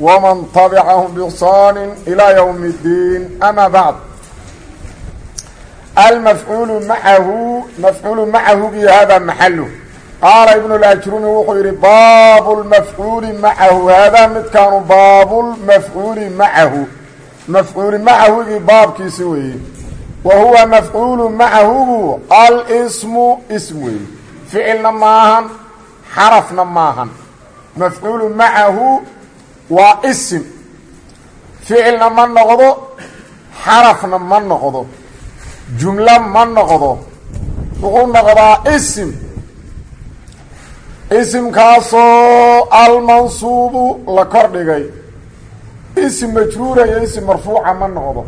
ومن تبعهم بإحسان إلى يوم الدين أما بعد المفعول معه مفعول معه بهذا محله قال ابن الأجرمي وحير باب المفعول معه هذا مد كان باب المفعول معه مفعول معه باب كيسوي وهو مفعول معه الاسم اسمه فعلنا maahan xarafna maahan mafcuulu macahu waa isim. Ficilna ma noqdo xarafna ma noqdo jumlo ma noqdo. Wuxuu noqdaa isim. Isimkaasoo almansuubu la kor dhigay. Isim majruura iyo isim marfuuca ma noqdo.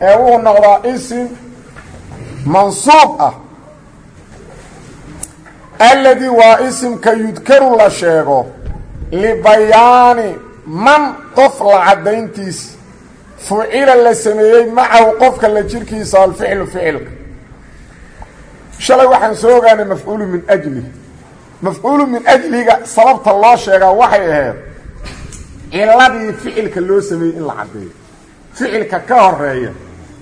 Ee wuxuu noqdaa isim mansuub ah. Alladii waa isimka yudkaru la sheego libayaani man qof la caddayntiisa fucila la sameeyey macahu qofka la jirkiisa alficlu ficilka. Shalay waxaan soo ogaanay mafcuulu min ajlih mafcuulu min ajliga sababta loo sheegaa waxay ahayd ciladii ficilka loo sameeyey in la caddeeyo. Ficilka ka horreeya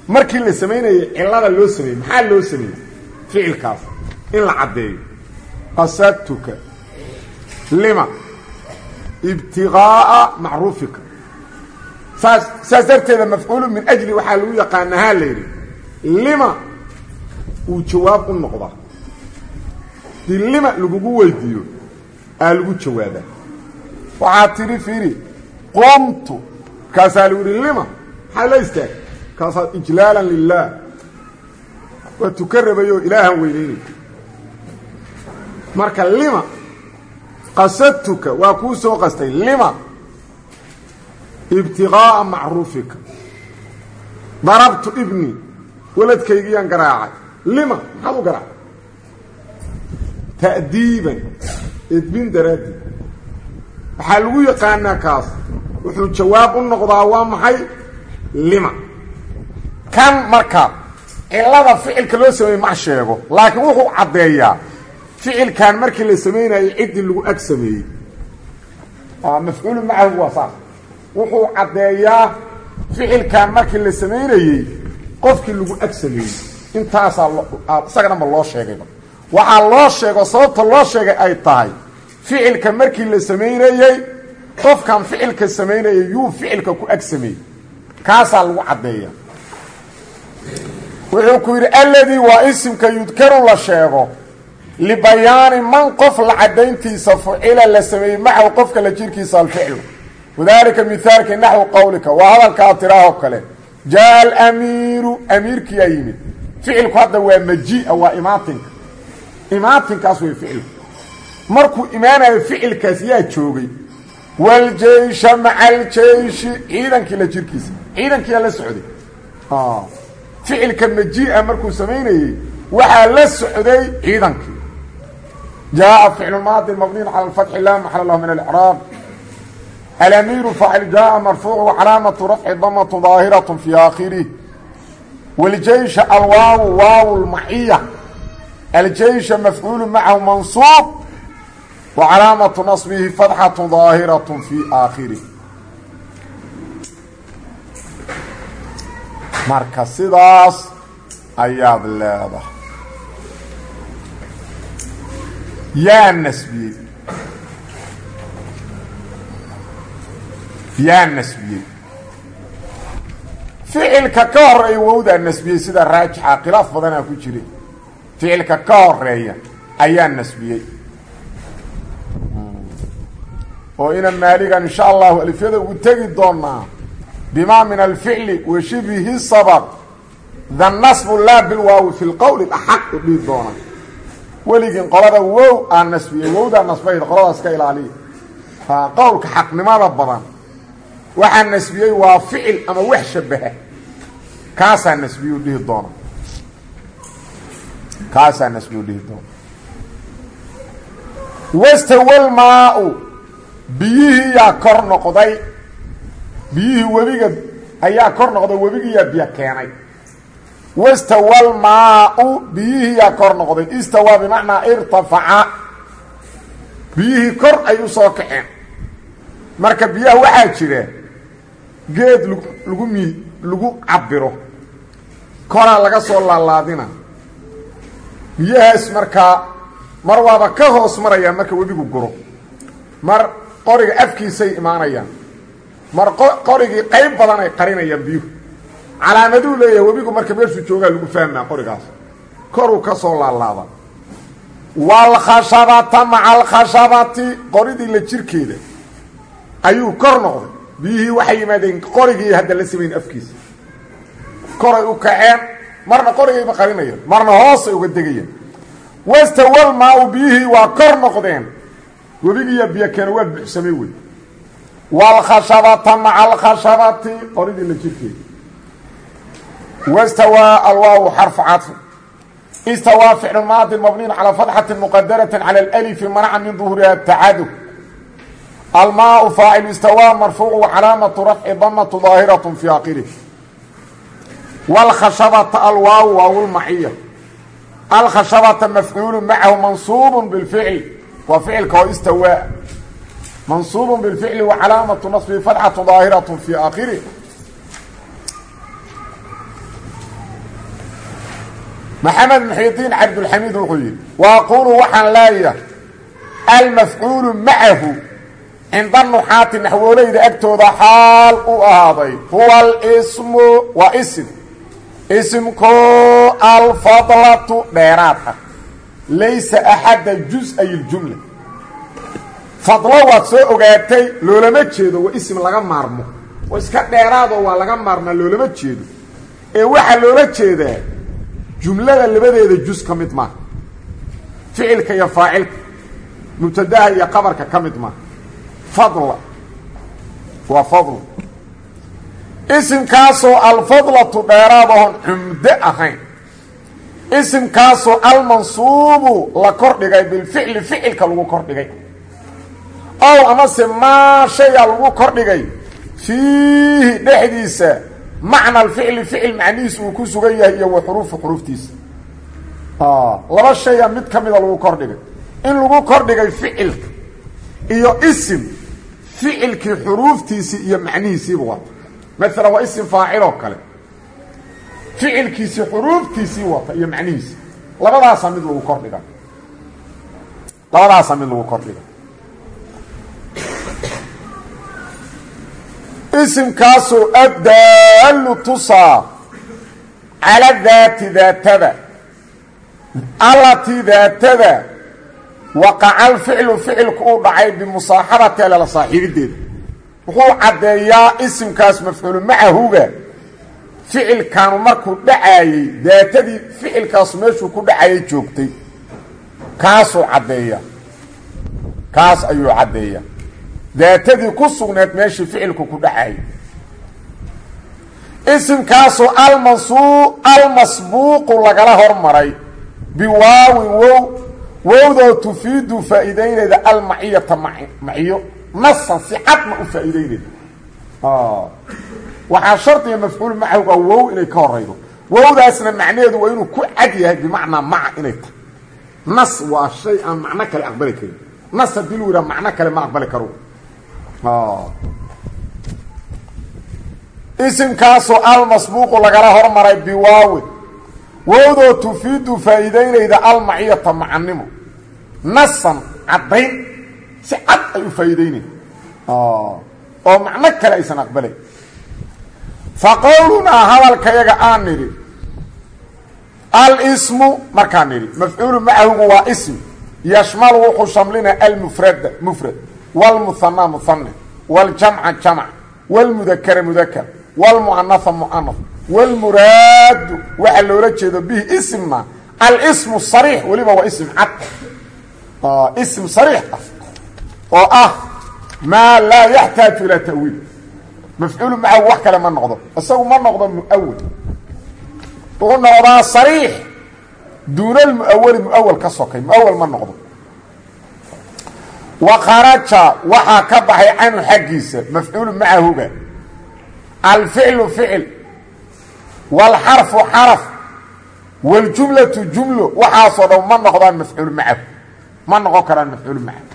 markii la samaynayay cilada loo sameeyey maxaa loo sameeyey? Ficilkaas in la caddeeyo. Qasadtuka lima ibtiqaa'a macruufika. Saas saas darteeda mafcuulu min ajli waxaa lagu yaqaanahaa la yidhi lima uu jawaab u noqdaa dii lima lagugu weydiiyo aa lagu jawaabaa. Waxaa tidhi fiiri qumtu. Markaasaa lagu yidhi lima maxaa la istaag? Kaasaa ijlaalan lilaah waa tuka rabayoo ilaahan weynaynay marka lima qasadtuka waa kuu soo qastay. Lima? Ibtiqaa'a macruufika. Darabtu ibni waladkaygiyaan garaacay. Lima? Maxaad u garaacay? Ta'diiban edbin daraaddeed waxaa lagu yaqaanaa kaas wuxuu jawaab u noqdaa waa maxay? Lima. Kan marka cilada ficilka loo sameeyey ma sheego laakiin wuxuu caddeeyaa ficilkan markii la samaynayo ciddii lagu ag sameeyey. Mafcuulu macahu waa saas wuxuu caddeeyaa ficilkan markii la samaynayey qofkii lagu ag sameeyey. Intaasaa isaga dhanba loo sheegayba waxaa loo sheego sababta loo sheegay ay tahay ficilka markii la samaynayey qofkan ficilka samaynayay yuu ficilka ku ag sameeyey. Kaasaa lagu caddeeya wuxuu ku yidhi alladii waa isimka yudkaru la libayaani man qof la caddayntiisa fucila la sameeyey macahu qofka la jirkiisa alficlu wadaalika mihaalka naxwi qowlika waa hadalkaa tiraahoo kale. Jaa alamiiru amiirkiyaa yimid. Ficilku hadda waa majia waa imaatinka. Imaatinkaas way ficilku markuu imaanayo ficilkaas yaa joogay. Waljeysha maca aljeyshi ciidankii la jirkiisa. Ciidankiyaa la socday. Ficilka majia markuu samaynayey waxaa la socday ciidankii jaaءa ficl maadi mabniy calى اfatxi la maxal lah min اlcraab alamiiru faacil jaaءa marfuuc calaamaةu rafci damaة ظaahiraة fi aakhirih wاljeysha alwaawu waaw lmaciya aljeysha mafcuulu macahu mansuub wa calaamaةu naصbihi fatxaة ظaahiraة fi aakhirih marka sidaas ayaad leedahay yaa nasbiyey yaa nasbiyey ficilka ka horreeya wowdaa nasbiyey sida raajixa khilaaf badanaa ku jira ficilka ka horreeya ayaa nasbiyey oo ina maaligan insha allahu alifyada ugu tegi doonaa bima min alficli wa shibihi sabab. the nasbu laa bilwaawi fi lqowli axaq u dhihi doona weligin qolada wow aan nasbiyey wowdaa nasbayd qoladaas ka ilaaliya qowlka xaqnimada badan waxaa nasbiyey waa ficil ama wax shabaha. Kaasaa nasbiyu dhihi doona kaasaa nasbiyu dhihi doona wastawalmaa-u biyihii yaa kor noqday. Biyihii webiga ayaa kor noqday webigiiyaa biyo keenay wastawalmaa-u biyihii yaa kor noqday istawaa bimacnaa irtafaca biyihii kor ay u soo kaceen marka biyaha waxaa jira geed lagu mi lagu cabiro koraa laga soo laalaadina biyahaas markaa mar waaba ka hoos marayaan marka webigu guro mar qoriga afkiisay imaanayaan mar qorigii qayb badan ay qarinayaan biyuhu calaamaduu leeyahay webigu marka meeshuu joogaa lagu fahmaa qorigaas. Koruu ka soo laalaada. Waalkhashabata maca alkhashabati qoridii la jirkeeda. Ayuu kor noqday. Biyihii waxay yimaadeen qorigii hadda la samayn afkiisa. Koray u kaceen marna qorigayba qarinayaan marna hoosay uga degayaan wastawalmaa-u biyihii waa kor noqdeen. Webigiiya biyo keena waa buuxsamay wey waalkhashabata maca alkhashabati qoridii la jirkeeda wastawaa alwaawu xarfu cadfi istawaa ficlu maadin mabniin calaa fatxati muqadarati cala alalifi manaca min duhuriha tacadu almaau faacil istawaa marfuucu wacalaamatu rafci damatu daahiraة fi akhirih wاlkhashabata alwaawu waawlmaciya alkhashabata mafcuulu macahu mansuubu biاlficl waa ficilka oo istawaa mansuubu biاlficli wacalaamatu naصbi fatxatu daahiraة fi akhirih maxamed muxidiin cabdulxamiid wuxuu yidhi waaqulu waxaan leeyahay almafcuulu macahu cinda nuxaati naxwoolayda agtooda xaal u ahaaday huwa alismu waa isim isimkoo alfadlatu dheeraad ah laysa axadda jus-ay iljumla fadlo waad soo ogaatay loolama jeedo waa isim laga maarmo. Oo iska dheeraadoo waa laga maarmaa loolama jeedo. Ee waxaa loola jeedaa jumlada labadeeda jus ka mid maaha ficilka iyo faacilka mubtadaha iyo qabarka ka mid maaha fadla waa fadl. Isimkaasoo alfadlatu dheeraad oon cumdo ahayn. Isimkaasoo almansuubu la kordhigay bilficli ficilka lagu kordhigay. Ow amase maa shayaa lagu kordhigay. Fiihi dhexdiisa macna alficli ficil macnihiis uu ku sugan yahay iyo wa xuruufu xuruuftiisa. Laba shaya mid ka mida lagu kordhigay in lagu kordhigay ficilka iyo isim ficilkii xuruuftiisii iyo macnihiisiiba wata maalan waa isim faaciloo kale. Ficilkiisii xuruuftiisii wata iyo macnihiisi. Labadaasaa mid lagu kordhiga labadaasaa mid lagu kordhiga isimkaasoo addaalu tusaa cala daati daatada. Allatii daatada waqaca alficlu ficilku uu dhacay bimusaaxabati alala saaxiibideeda wuxuu caddeeyaa isimkaas mafcuulu macahuga ficilkaanu markuu dhacaayey daatadii ficilkaasu meeshuu ku dhacayay joogtay. Kaasuu caddeeya kaas ayuu caddeeya daatadii ku sugneed meeshii ficilku ku dhacayay isimkaasoo almansuu almasbuuqu lagala hormaray. Biwaawin wow. Wowdoo tufiidu faa'iidaynayda almaciyata maciyo. Nasan si cadna u faa'iidaynayda waxaa shardiga mafcuul macawga wow inay ka horaydo. Wowdaasna macnaheedu waa inuu ku cad yahay bimacnaa maca inay tahay. Nas waa shay aan macno kale aqbali karin. Nas haddii macno kale ma aqbali karo isimkaasoo almasbuuqu lagala hormaray biwaawin wowdoo tufiidu faa'iidaynayda almaciyata macanimo nasan caddayn. Si cad ay u faa'iidaynayda oo macno kale aysan aqbalayn fa qowlunaa hadalkayaga aan nidhi. Alismu markaan nidhi mafcuulu macahugu waa ism. Yashmalu wuxuu shamlina almufrada mufrad wlmuana muane wljamca jamc wlmudakra mudakr wlmuanaa muanaf wlmuraadu waxaa loola jeedo bihi ismna alsmu sariix weliba waa ism cad ism sariix ah oo ah maa laa yaxtaaju ilaa tawiil mafcuulu macahu wax kale ma noqdo isagu ma noqdo muawal wuxuu noqdaa sariix duuna lmuawali muawal ka sokay muawal ma noqdo wa kharaja waxaa ka baxay canhu xaggiisa mafcuulu macahuga alficlu ficil waalxarfu xaraf waljumlatu jumlo waxaasoo dhan ma noqdaan mafcuulu macahu ma noqon karaan mafcuulu macahu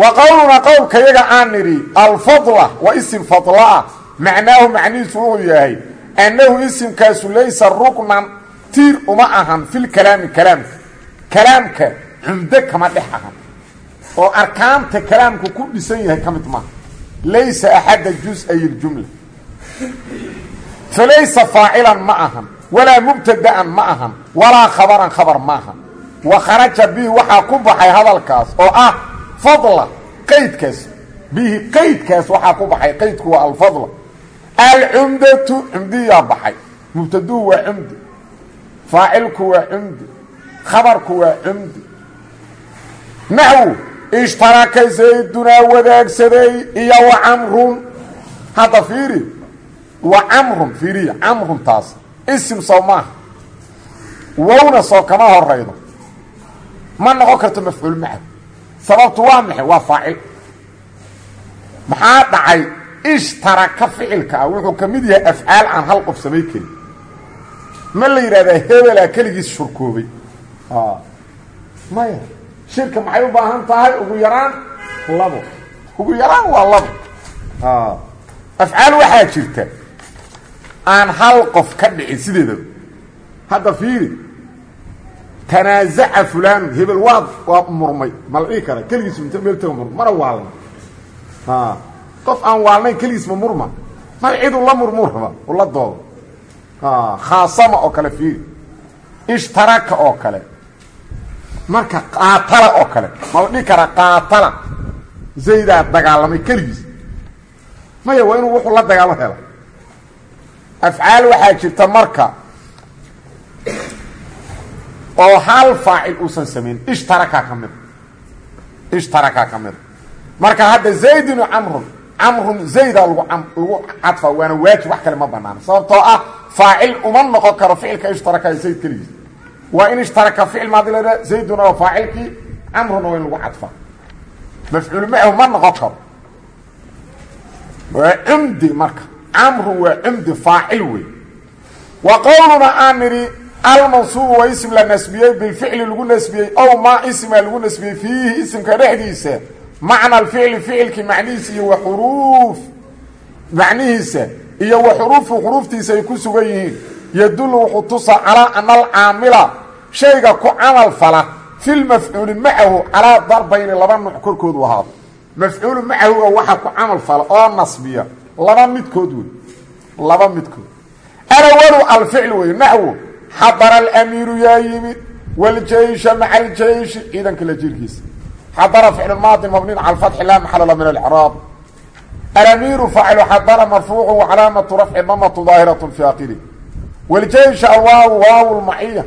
wa qowlunaa qowlka yaga aan nidhi alfadla waa isim fadlaah macnaahu macnihiisu wuxuu yahay annahu isimkaasu laysa ruknan tiir uma ahan filkalaami kalaamka kalaamka cumdo kama dhex ahan oo arkaanta kalaamku ku dhisan yahay ka mid maaha laysa axadda jus-ay ljumla falaysa faacilan ma ahan walaa mubtada'an ma ahan walaa khabaran khabar ma ahan. Wa kharaja bihi waxaa ku baxay hadalkaas oo ah fadla qaydkaas. Bihi qaydkaas waxaa ku baxay qaydku waa alfadla. Alcumdatu cumdiyaa baxay. Mubtaduhu waa cumdi. Faacilku waa cumdi. Khabarku waa cumdi. Naxwu ishtaraka zaydunaa wadaagsaday iyo wa camrun. Hadda fiiri wa camrun fiiriya camrun taas. Isim soo maaha wowna soo kama horaydo. Ma noqon karto mafcuul macahu sababtu waa maxay? Waa faacil. Maxaa dhacay? Ishtaraka ficilka ah wuxuu ka mid yahay afcaal aan hal qof samay karin. Ma la yidhahdaa hebelaa keligiis shurkoobay. Maya shirka maxay u baahan tahay? Ugu yaraan labo. Ugu yaraan waa labo. Afcaal waxaa jirta aan hal qof ka dhicin sideedaba hadda fiiri tanaazaca fulaan hebel waa waa murmay ma la dhihi kara keligiis inta meel taga murma mana waalna. Qof aan waalnayn keligiis ma murma. Cidu la murmuraba ula doodo. Khaasama oo kale fiiri ishtaraka oo kale marka qaatala oo kale ma dhihi karaa qaatala. Zaydaa dagaalamay keligiis. Maya waa inuu wuxuu la dagaalo hela. Afcaal waxaa jirta marka oo hal faacil uusan samayn ishtaraka ka mida ishtaraka ka mida marka hadda zaydinu camrun camrun zayda lagu lagu cadfa waana waajib wax kale ma banaano sababtoo ah faacil uma noqon karo ficilka ishtaraka zayd keligiis waa in ishtaraka ficil maadi la zayduna waa faacilkii camruna waa in lagu cadfa. Mafcuul macahu ma noqon karo. Waa cumdi marka camrun waa cumdi faacil wey. Wa qowluna aan nidhi almansuubu waa ism la nasbiyey bilficli lagu nasbiyey ow maa ismaa lagu nasbiyey fiihi isimka dhexdiisa. Macna alficli ficilkii macnihiisa iyo wa xuruuf macnihiisa iyo wa xuruufu xuruuftiisa ay ku sugan yihiin. Yadullu wuxuu tusaa calaa ana alcaamila shayga ku camal fala fi lmafcuuli macahu calaa darbayni laba nuuc korkoodu ahaado mafcuulu macahu oo waxaa ku camal fala oo nasbiya laba midkood wey laba midkood alawalu alficl wey naxwo xadara alamiiru yaa yimid wاljeysha maca aljeyshi ciidanka la jirkiisa xadara ficlu maadi mabniin cala fatxi laa maxalala min alcraab alamiiru faacilu xadara marfuucu wacalaamatu rafci damatu daahiraة fi akiri wاljeysha alwaaw waaw lmaciya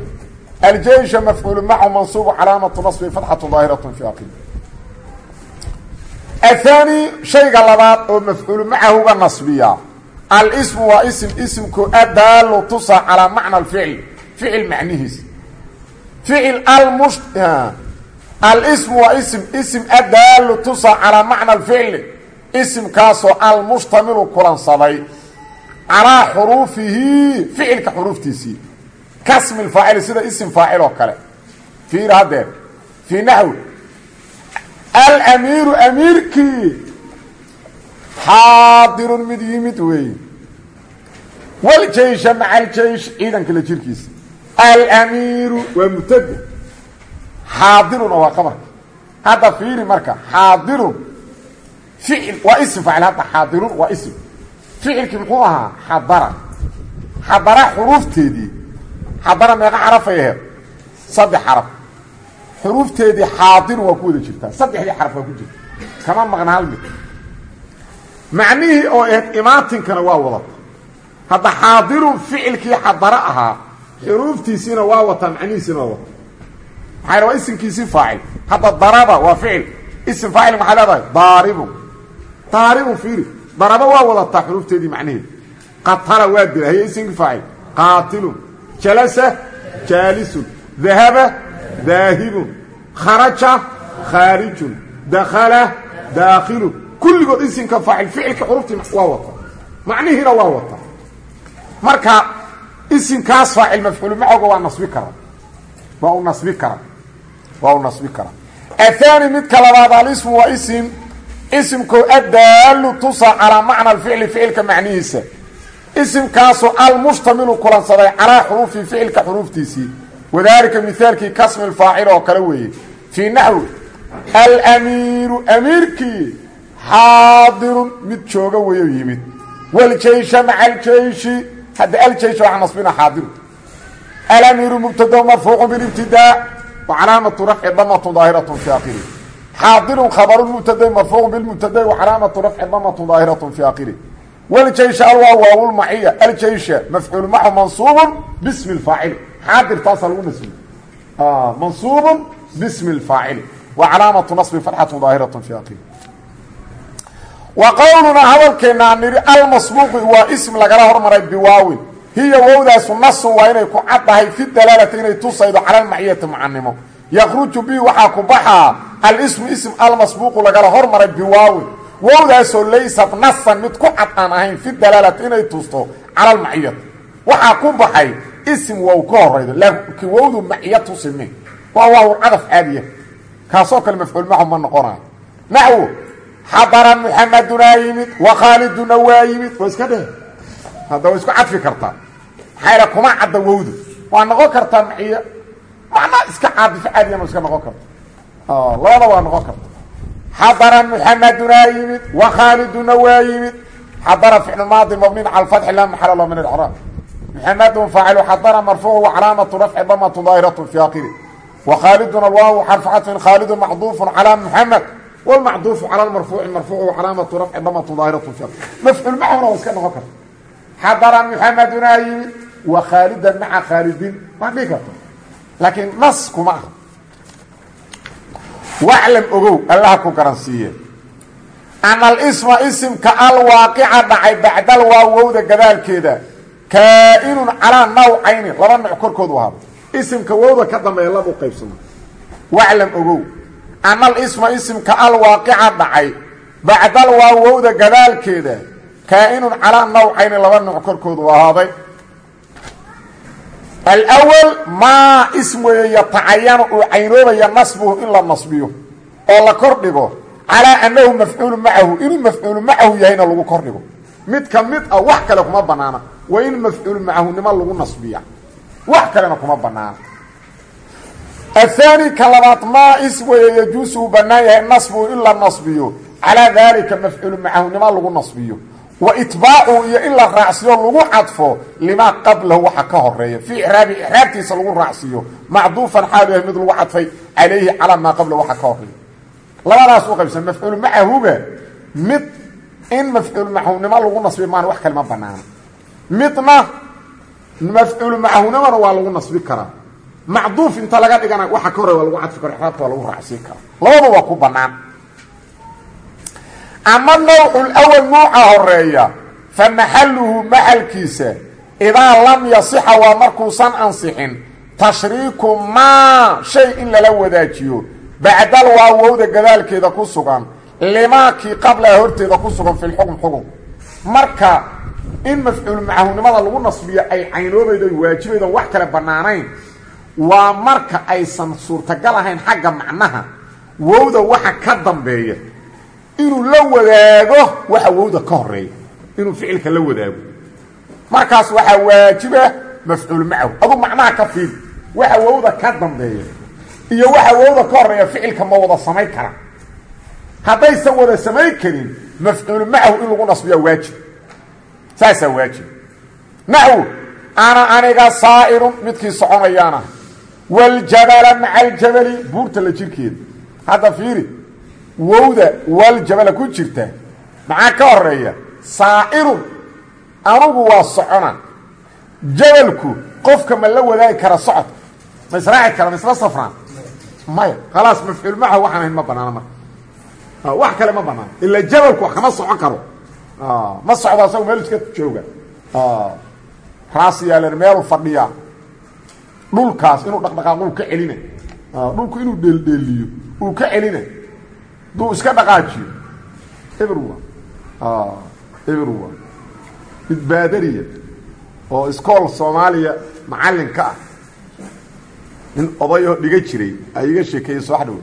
aljeysha mafcuulu macu mansuubu calaamatu nasbi fatxatu daahiraة fi akiri aلثaanي shayga labaad oo mafcuulu macahuga nasbiya alsmu waa ism ismku adaalu tusa calaa macna alficl ficil macnihiisa ficil almush alsmu waa ism ism adaalu tusa calaa macna alficli isimkaasoo almushtamilu kulansaday calaa xuruufihi ficilka xuruuftiisii kasmi faacili sida ism faacil oo kale. Fiir haddeer fii naxwi alamiiru amiirkii. Xaadirun mid yimid weeye wljeysha maca aljeysh ciidanka la jirkiisa. Alamiiru waa mubtada xaadiruna waa qabarka hadda fiiri marka xaadirun. Ficil waa ism faacil hadda xaadirun waa ism. Ficilkii muxuu ahaa? Xadara. Xadara xuruufteedii xadara meeqa xarafay aheed saddex xaraf xuruufteedii xaadirun waa ku wada jirtaa. Saddexdii xaraf waa ku jirta kama maqna hal mid macnihii oo aheyd imaatinkana waa wadata hadda xaadirun ficilkii xadaro ahaa xuruuftiisiina waa wataa macnihiisiina waa wata. Maxaa waa isimkiisii faacil. Hadda daraba waa ficil. Ism faacil maxaa leedahay? Daaribun daaribun fiiri. Daraba waa wadataa xuruufteedii macnaheedu qatala waa dila haya isimkii faacil. Qaatilun jalasa jaalisun. Dahaba daahibun kharaja khaarijun. Dakhala daakhilun kulligood isimka faacil ficilka xuruftii waa wata. Macnihiina waa wata. Marka isimkaas faacil mafcuulu macoga waa nasbi karaa waa u nasbi karaa waa u nasbi karaa athani midka labaad alismu waa isim. Isimkoo addaalu tusa calaa macna alficli ficilka macnihiisa isimkaasoo almushtamilu kulansaday calaa xuruufi ficilka xuruuftiisii. Wadaalika mihaalkii kasmi lfaacil oo kale weeye. Fii naxwi alamiiru amiirkii xaadirun mid jooga weeyo yimid. Wljeysha maca aljeyshi hadda aljeysh waxaa nasbina xaadiru alamiiru mubtado marfuucu bilibtidaa wa calaamatu rafci damatun daahiratu fi akhiri xaadirun khabaru mubtada marfuucu bilmubtada wa calaamatu rafci damatun daahiratu fi akhiri wljeysha alwaa waawlmaciya aljeysha mafcuul maxu mansuubun bismi lfaacili xaadir taasaa lagu nasbiye mansuubun bismi lfaacili wa calaamatu nasbi fatxatu daahiratu fi akhiri wa qowlunaa hadalkeennaa nidhi almasbuuqi waa ism lagala hormaray biwaawin. Hiya wowdaasu nasun waa inay ku caddahay fi dalaalati inay tusaydo cala almaciyati mucanimo yakruju bi waxaa ku baxaa alismu ism almasbuuqu lagala hormaray biwaawin wowdaasoo laysat nasan mid ku cad aan ahayn fi dalaalati inay tusto cala almaciyati waxaa ku baxay ism wow ka horaydo laakiin wowdu maciya tusime waa waaw cadaf caadiya. Kaasoo kale mafcuul maxu ma noqonayo naxwo xadara muxamadunaa yimid wa khaaliduna waa yimid. Waa iska dheh. Hadda way isku kuma cadda wowdu. Waa noqon kartaa maciya. Macnaa iska caadifo caadiyan waa iska noqon karta. Labada waa noqon karta xadara muxamadunaa yimid wa khaaliduna waa yimid xadara ficlu maadi mabniin cala alfatxi laa maxala lahu min alcraab muxamadun faacilu xadara marfuucu calaamatu rafci damatu daahiratu fi akhiri wa khaaliduna alwaawu xarfu cadfin khaalidun macduufun calaa muxamed wlmacduufu cala lmarfuuci marfuucu calaamatu rafci damatu daahiratu fi mafcuul maxuna waa iska noqon karta xadara muxamadunaa yimid wa khaalidan maca khaalidin waa dhigi karta laakiin nas kuma aha waclam ogow allaha ku garansiiye. Ana alisma isimka alwaaqica dhacay bacdal waawowda gadaalkeeda. Kaa-inun calaa nawcayni laba nooc korkoodu ahaado. Isimka wowda ka dambeeya labu qaybsamo waclam ogow ana alisma isimka alwaaqica dhacay bacdal waawowda gadaalkeeda. Kaa-inun calaa nawcayni laba nooc korkoodu ahaaday alwal maa ism weeye yatacayanu uu caynoobaya nasbuhu in la nasbiyo oo la kor dhigo calaa annahu mafcuulu macahu inuu mafcuulu macahu yahayna lagu kor dhigo. Mid ka mid ah wax kale kuma banaana waa in mafcuulu macahunimo lagu nasbiya. Wax kalena kuma banaana ahaani ka labaad maa ism weeye yajuusu uu bannaan yahay nasbuhu in la nasbiyo calaa daalika mafcuulu macahunimo lagu nasbiyo wa itbaacu iyo in la raacsiyo lagu cadfo limaa qablahu waxa ka horreeya fii icraabi icraabtiisa lagu raacsiiyo macduufan xaalu yahay mid lagu cadfay calayhi calaa maa qablahu waxa ka horreeya labadaas u qaybsan mafcuul macahuga mid in mafcuul macahnimo lagu nasbi maan wax kale ma banaana midna mafcuul macahunimona waa lagu nasbi karaa macduuf inta laga dhigana waxa ka horeya waa lagu cadfi kara icraabta waa lagu raacsiin karaa labada waa ku banaan ama nawculawal nuuca horreeya fa maxaluhu maxalkiisa idaa lam yasixa waa markuusan ansixin tashriiku maa shay in lala wadaajiyo. Bacdal waawowda gadaalkeeda ku sugan limaakii qablaha horteeda ku sugan fi lxukm xukun marka in mafcuul macahunimada lagu nasbiyo ay caynoobaydo waajibaydo wax kale bannaanayn waa marka aysan suurtagal ahayn xagga macnaha. Wowda waxa ka dambeeya inuu la wadaago waxa wowda ka horreeya inuu ficilka la wadaago. Markaas waxaa waajiba mafcuul macahu adu macnaha ka fiiri waxa wowda ka dambeeya. Iyo waxa wowda ka horreeya ficilka ma wada samayn kara haddaysan wada samayn karin mafcuul macahu in lagu nasbiyaa waajib. Saasaa waajib. Naxwu ana aniga saa'irun midkii soconayaana. Waljabala maca aljabali buurta la jirkeeda. Hadda fiiri wowda waljabala ku jirta. Maxaa ka horreeya saa'irun anugu waa socona. Jabalku qofka ma la wadaagi kara socod. Ma israaci kara ma isla safraan. Maya khalaas mafcuul macahu waxaan ahayn ma banaana marka. Wax kale ma banaano ila jabalku kama socon karo. Ma socdo asago meel iska jooga. Raas yaalan meelu fadhiyaa. Dhulkaas inuu dhaqdhaqaaq uu ka celina dhulku inuu dheeldheeliyo uu ka celina duu iska dhaqaajiyo everwa everwa mid baadariya oo iskool soomaaliya macallin ka ah nin odayoo dhiga jiray ay iga sheekeeyey soo xadhow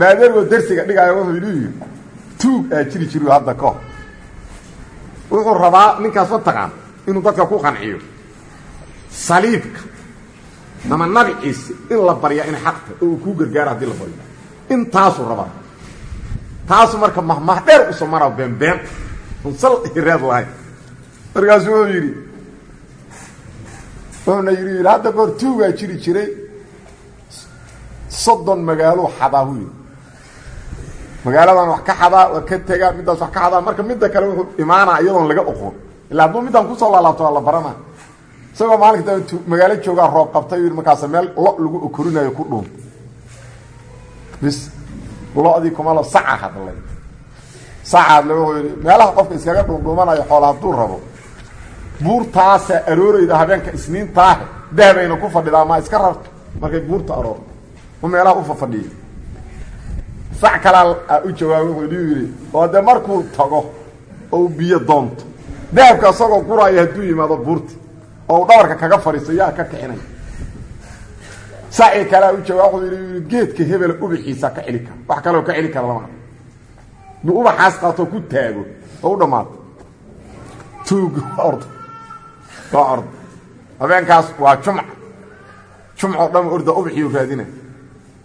baadarigoo dersiga dhigaayo wuxuu idhi tuug aa jiri jiri hadda ka hor wuxuu rabaa ninkaas ma taqaan inuu dadka ku qanciyo saliibka ama nabiciisa in la baryaa inay xaq tahay oo uu kuu gargaaro haddii la baryo intaasuu rabaa. Taasu marka mahmah dheer u soo maraa beenbeen un sal hireed lahayn markaasu wuxuu yidhi wuxuuna yidhi yidhi hadda goor tuugaa jiri jiray. Soddon magaaluu xadaa hu yidhi. Magaaladan wax ka xadaa waa ka tegaa middaas wax ka xadaa marka midda kale wuxuu imaanaa iyadoon laga oqoon illa hadduu middan ku soo laalaabto waa la barana isagoo maalinka magaalo joogaa roob qabtay yidhi markaasa meel lo lagu okorinayo ku dhuun bis lo-dii kumalo saca hadlay. Sacaadle wuxuu yidhi meelaha qofka iskaga dhuundhuumanayo xoola hadduu rabo buurtaasa aroorayda habeenka isniintaahe dahabayna ku fadhidaa maa iska rarto. Markay buurta aroorto u meelaha u fafadhiya sac kalaa u jawaabay wuxuu yidhi oo dee markuu tago oo biyo doonto. Dahabka isagoo guraayo hadduu yimaado buurti oo uu dhabarka kaga fadhiisto yaa ka kixinay sacii kalea u jawaab wuxuu yidhi geedka hebela ubaxiisa ka celi kara. Wax kaloo ka celi kara lama duu ubaxaas qaatoo ku taago oo u dhammaato tuug orda waa orda habeenkaas waa jumca jumcoo dhan orda ubaxiyu raadina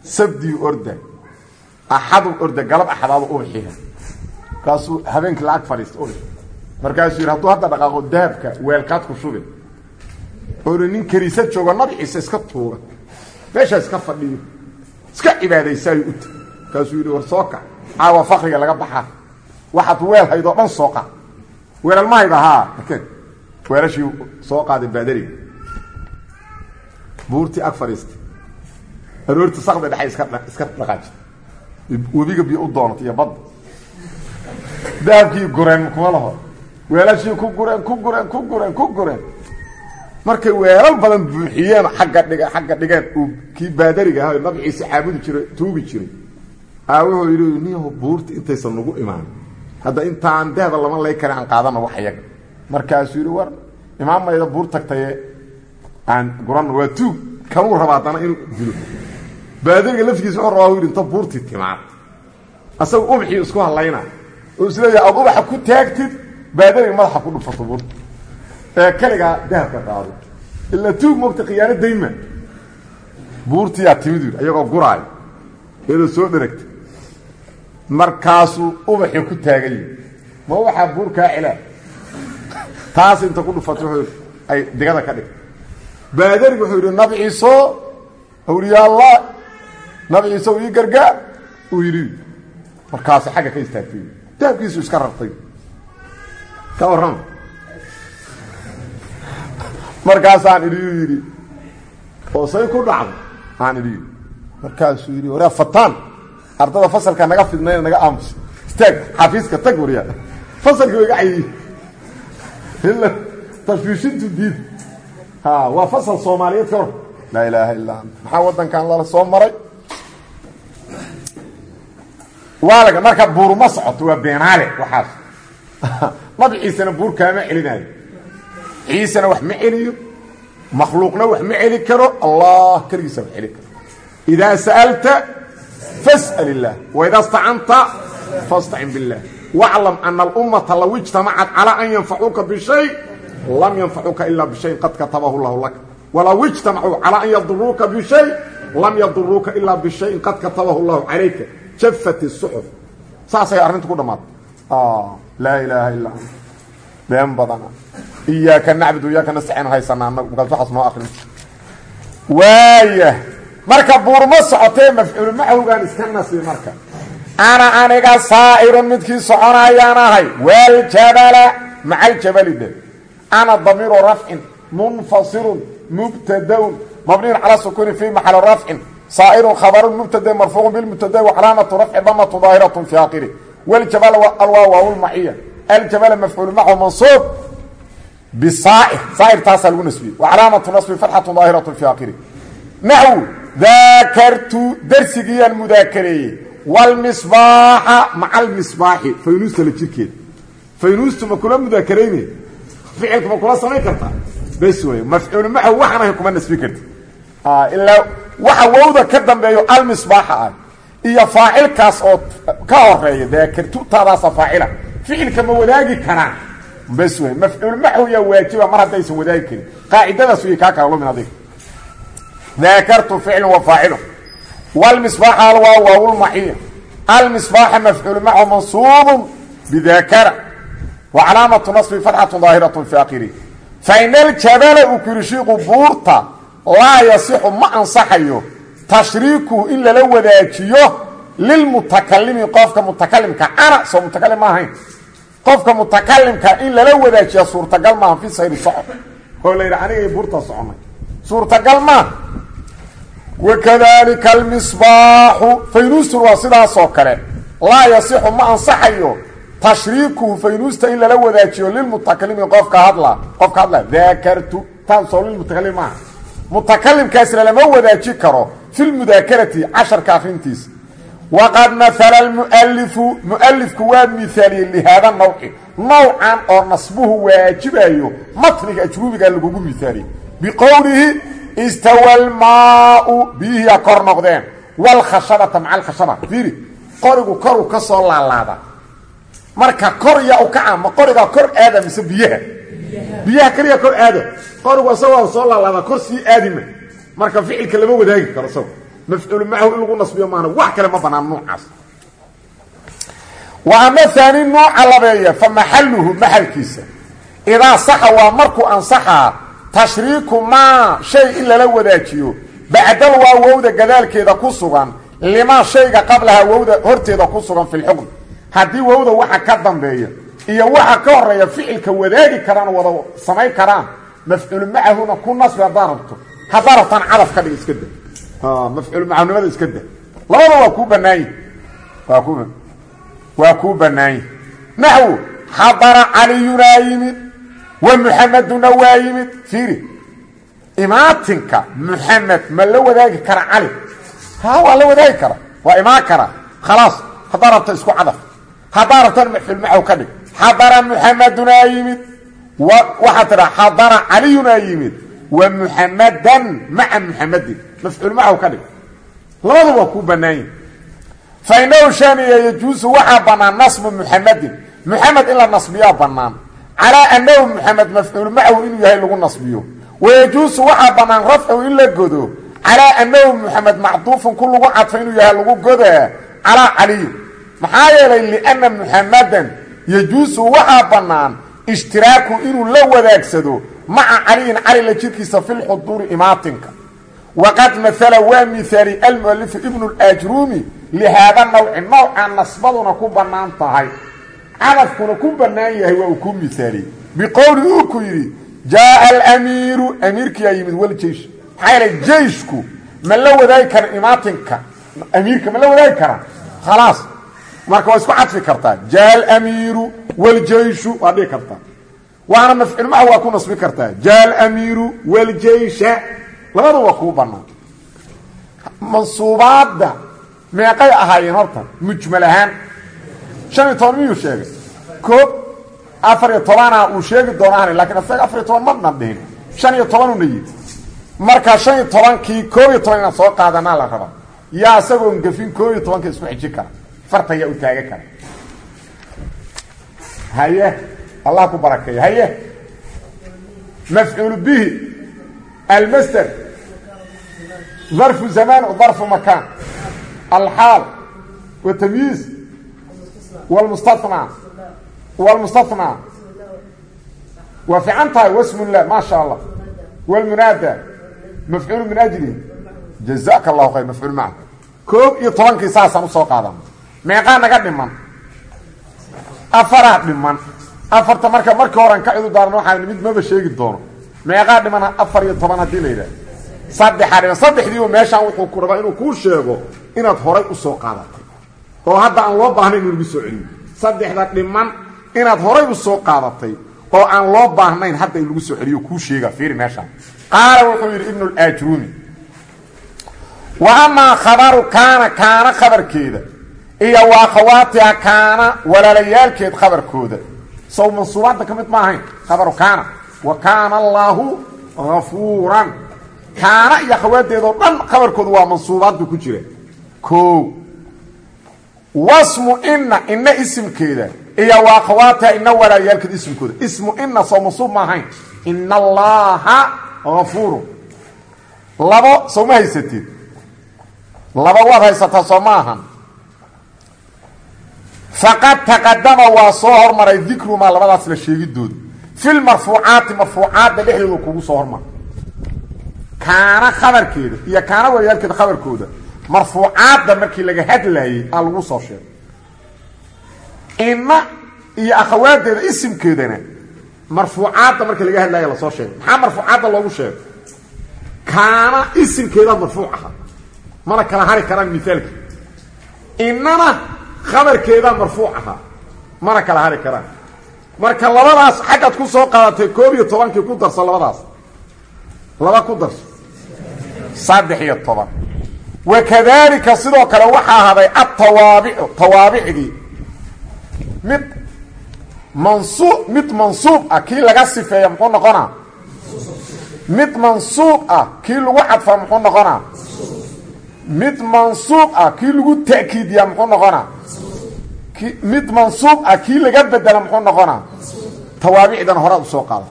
sabdiyu orda. Axadu orda galab axadaadu ubaxiha markaasuu habeenkii lacag fadhiista ubax markaasuu yidhi hadduu hadda dhaqaaqo dahabka weelkaad ku shube oona nin kariisa joogo nabciisa iska tuuga meeshaa iska fadhiyo. Iska cibaadaysaayo uta markaasuu yidhi war soo kac caawa fakriga laga baxaa. Waxaad weel haydoo dhan soo qaad weelal ma hayda haa arkeen weelashii soo qaaday baadariga buurtii ag fadhiistay. Aroortii sakda dhexe iska iska dhaqaaji webiga biyo u doonata iyo badda dahabkii gureen kuma laho. Weelashii ku gureen ku gureen ku gureen ku gureen markay weelal badan buuxiyeen agga dhig xagga dhigeen uu kii baadariga ahaa nabciisa caabudi jiray tuugi jiray. Aa wuxuu yidhi niyahu buurta intaysan nagu imaan. Hadda intaan dahaba lama lay kale aan qaadano wax yaga. Markaasuu yidhi war imaamayda buur tagtaye aan guranno waa tuug. Kaluu raba haddana inuu dilo baadariga laftigiisa wuxuu rabaa yidhi inta buurtii timaad. Asaga ubaxii isku hadlayna. Oo is leeyahay aad ubaxa ku taagtid baadariga madaxa ku dhufato buurta ee kaligaa dahabka qaado. Ilaa tuug mogta khiyaano dayma. Buurtiyaa timid ayagoo guraayo iyadoo soo dheragta markaasuu ubaxii ku taagan ma waxaa buur kaa celaa taas inta ku dhufato wuxuu ay digada ka dhigta baadariga wuxuu yidhi nabi ciiso awliyaalla nabi ciise ii gargaar uu yidhi markaasu xagga ka istaagtay. Dahabkiisu iska rartay. Ka warrama markaasaan idhiyu yidhi oo say ku dhacdo aan idhiyu markaasuu yidhi waraa fataan ardada fasalka naga fidnayna naga aamus istaag xafiiska tag waryaa fasalkii wa iga cayiyi ila tashwiishintu diid. Ha waa fasal soomaaliyeed ka hor. Laa ilaaha illaa anta. Maxaa waddankan lala soo maray? Waa laga marka buur ma socoto waa beenaale waxaas. Nabi ciisena buur kaama celinaayo ciisena wax ma celiyo makhluuqna wax ma celi karo allah keligiisa wax celi karo. Idaa sa'alta fas'al illaah waidaa stacanta fastacin biاllah waclam ana alummata low ijtamacad calaa an yanfacuuka bishay lam yanfacuuka ilaa bishayin qad katabahu lahu laka walow ijtamacuu calaa an yaduruuka bishay lam yaduruuka ilaa bishayin qad katabahu llahu calayka jafat isuxuf saasay arrinta ku dhammaatay. Ah, laa ilaaha illa an been badana iyaaka nacbud iyaaka nastaciin haysanaa anagu markaas waxaas noo akrin waaya marka buurma socotee mafcuulu maxawgaan iska nasbi marka. Ana aniga saa'irun midkii soconayaan ahay. Waljabala macaljabali dhe ana damiiru rafcin munfasilun mubtadaun mabniin calaa sukuuni fii maxali rafcin. Saa'irun khabarun mubtada marfuuqun bilmubtada wacalaamatu rafci damatu daahiratu fi aakiri waljabala alwaa waawlmaciya aljabala mafcuul macu mansuub bisaair saair taasaa lagu nasbiyey wa calaamatu nasbi fatxatu daahiratu fi akhiri naxwu daakartu darsigiyaan mudaakareeyey wlmisbaaxa maca almisbaaxi faynuusta la jirkeeda faynuustu ma kula mudaakarayne ficilka ma kula samayn kartaa bes wey mafcuul macahu waxaan ahay kuma nasbin karti ilaa waxa wowda ka dambeeyo almisbaaxa ah iyo faacilkaas oo ka horreeya daakartu taadaasa faacila ficilka ma wadaagi karaan bes wey mafcuul yaa waajiba mar haddaysan wadaagi karin. Qaacidadaas way kaa kala lumin adiga. Daakartu ficlu wa faacilu. Wlmisbaax alwaa waawlmaciya almisbaaxa mafcuul macahu mansuubu bidakara wa calaamatu nasbi fatxatu daahiratu fi akhiri fain aljabala uu ku yihi shiiku buurta laa yasixu ma ansaxayo tashriikuhu in lala wadaajiyo lilmutakalimi qofka mutakalimka ana soo mutakalim ma ahayn qofka mutakalimka in lala wadaajiya suurtagal maaha fi sayri socod. Oo la yidhi anigay buurta soconay suurtagal maaha. Wakadalika almisbaaxu faynuustun waa sidaasoo kale. Laa yasixu ma ansaxayo tashriikuhu faynuusta in lala wadaajiyo lilmutakalimi qofka hadla qofka hadla daakartu taasoo lilmutakalim maaha. Mutakalimkaasna lama wadaaji karo fi lmudaakarati casharka akrintiisa waqad maala lmualifu mualifku waa miaaliyey lihaada nawci nawcan oo nasbuhu waajibayo matniga ajruubiga lagugu miaaliyey biqowlihi istawa almaau biyihiyaa kor noqdeen wlkhashabata maca alkhashaba fiiri qorigu koru ka soo laalaada marka kor yaa u kaca ma qorigaa kor aada mise biyaha biyaha keliya kor aada qorigu isagoo soo laalaada kor sii aadima marka ficilka lama wadaagi karo mafcuul macahu in lagu nasbiyo maana wax kale ma banaan nuucaas wa ama haani nuuca labeeya fa maxaluhu maxalkiisa idaa saxa waa markuu ansaxaa tashriiku maa shay in lala wadaajiyo bacdal waa wowda gadaalkeeda ku sugan limaa shayga qablaha wowda horteeda ku sugan fi lxukm haddii wowda waxa ka dambeeya iyo waxa ka horreeya ficilka wadaagi karaan wada samayn karaan mafcuul macahuna ku nasbi haddaa rabto haddaa rabtaan cadaf ka dhig iska mafcuul macahnimada iska da labada waa kuu banaanyi waa ku waa kuu banaanyi naxwu xadara caliyunaa yimid wa muxameduna waa yimid. Fiiri imaatinka muxamed ma la wadaagi kara cali? Ha waa la wadaagi kara. Waa imaan kara. Khalaas haddaa rabta isku cadaf. Haddaa rabtan mafcuul macahu ka dhig. Xadara muxamedunaa yimid. Waxaa tidhaa xadara caliyunaa yimid. Wa muxamadan maca muxamedin mafcuul macahu ka dhig. Labadu waa kuu banaanyi fa inahu shaniya yajuusu waxaa bannaan nasbu muxamedin muxamed in la nasbiyaa bannaan. Calaa annahu muxamed mafcuul macahu inuu yahay lagu nasbiyo. Wayajuusu waxaa bannaan rafcu in la godo. Calaa annahu muxamed macduufun ku lagu cadfa inuu yahay lagu godaa calaa caliyin maxaa yeelay lianna muxamadan yajuusu waxaa bannaan ishtiraaku inuu la wadaagsado maca caliyin cali jirkiisa fi lxuduuri imaatinka waqad maala waa mihaali almualifu ibnu lajruumi lihaada nawci nawcan nasbaduna ku bannaan tahay cadafkuna ku bannaan yahay waa uu ku mihaaliyey biqowli uu ku yidhi jaaa alamiiru amiirkiyaa yimid waljeish maxaa yeelay jeishku ma la wadaagi kara imaatinka amiirka ma la wadaagi karaa khalaas marka waa isku cadfi kartaa jaa alamiiru wljeishu waa dhihi kartaa waana mafcuul maca waa ku nasbi kartaa jaa alamiiru wljeisha labada waa kuu bannaan mansuubaadda meeqay ahaayeen horta mujmal ahaan. Shan iyo toban miyuu sheegay? Koob afar iyo tobana uu sheegi doonaan lakiin asaga afar iyo toban madnan dhihin shan iyo tobanuna yidhi marka shan iyo tobankii koob iyo toban inaan soo qaadanaa la rabaa yaa isagoon gafin koob iyo tobanka isku xijin kara. Farta yaa u taagan kara. Haye allah ku barakeeyo haye. Mafcuul bihi almasder darfu zamaan darfu makaan alxaal watamyiiz wlmustanaa wlmustanaa waa fiican tahay wasmlah maa sha allah wlmunaada mafcuul min ajli. Jazaaka allahu khayr mafcuul maca koob iyo tobankii saasaan u soo qaadana meeqaa naga dhiman. Afaraa dhiman. Afarta marka marka horan ka cidu daaran waxaa mid maba sheegi doono meeqaa dhiman afar iyo toban haddii la yidhahdo saddexaa dhiman meeshaan wuxuu ku rabaa inuu kuu sheego inaad horay u soo qaadatay. Oo hadda aan loo baahnayn inuu lagu soo celiyo saddexda dhiman inaad horay u soo qaadatay oo aan loo baahnayn hadda in lagu soo celiyo kuu sheega fiiri meeshaan. Qaala wuxuu yidhi ibnu laajruumi wa amaa khabaru kaana kaana khabarkeeda iyo waa khawaatiha kaana walaalayaalkeed khabarkooda. Sow mansuubaadda ka mid maahayn khabaru kaana wa kaana allaahu hafuuran kaana iyo akhawaadeedoo dhan khabarkooda waa mansuubaadba ku jira o wasmu ina ina isimkeeda iyo wa akhawaatiha ina walaalayaalkeed isimkooda. Ismu ina sow mansuub ma ahayn. Ina allaaha hafuurun labo sow ma haysatid? Laba waad haysataa soo ma ahan. Faqad taqadama waa soo hormaray dikrumaa labadaas la sheegidooda fil marfuucaati marfuucaadda dhexdooda kugu soo hormara kaana khabarkeeda iyo kaana waliyaalkeeda khabarkooda marfuucaadda markii laga hadlaayey aa lagu soo sheegay. Ina iyo akhawaadeeda isimkeedana marfuucaadda markii laga hadlaaya la soo sheegay. Maxaa marfuucaadda loogu sheegay? Kaana isimkeeda marfuuc aha. Mana kala hari karaan miaalki inana khabarkeedaa marfuuc ahaa mana kala hari karaan marka labadaas xaggaad ku soo qaadatay koob iyo tobankii ku darso labadaas. Laba ku darso. Saddex iyo toban. Wakadalika sidoo kale waxaa ahaday atawaabicu tawaabicdii mid mansuub mid mansuub ah kii laga sifeeya muxuu noqonaa? Mid mansuub ah kii lagu cadfa muxuu noqonaa? Mid mansuub ah kii lagu ta'kiidiyaa muxuu noqonaa mid mansuub ah kii laga bedela muxuu noqonaa? Tawaabicdana horaad u soo qaada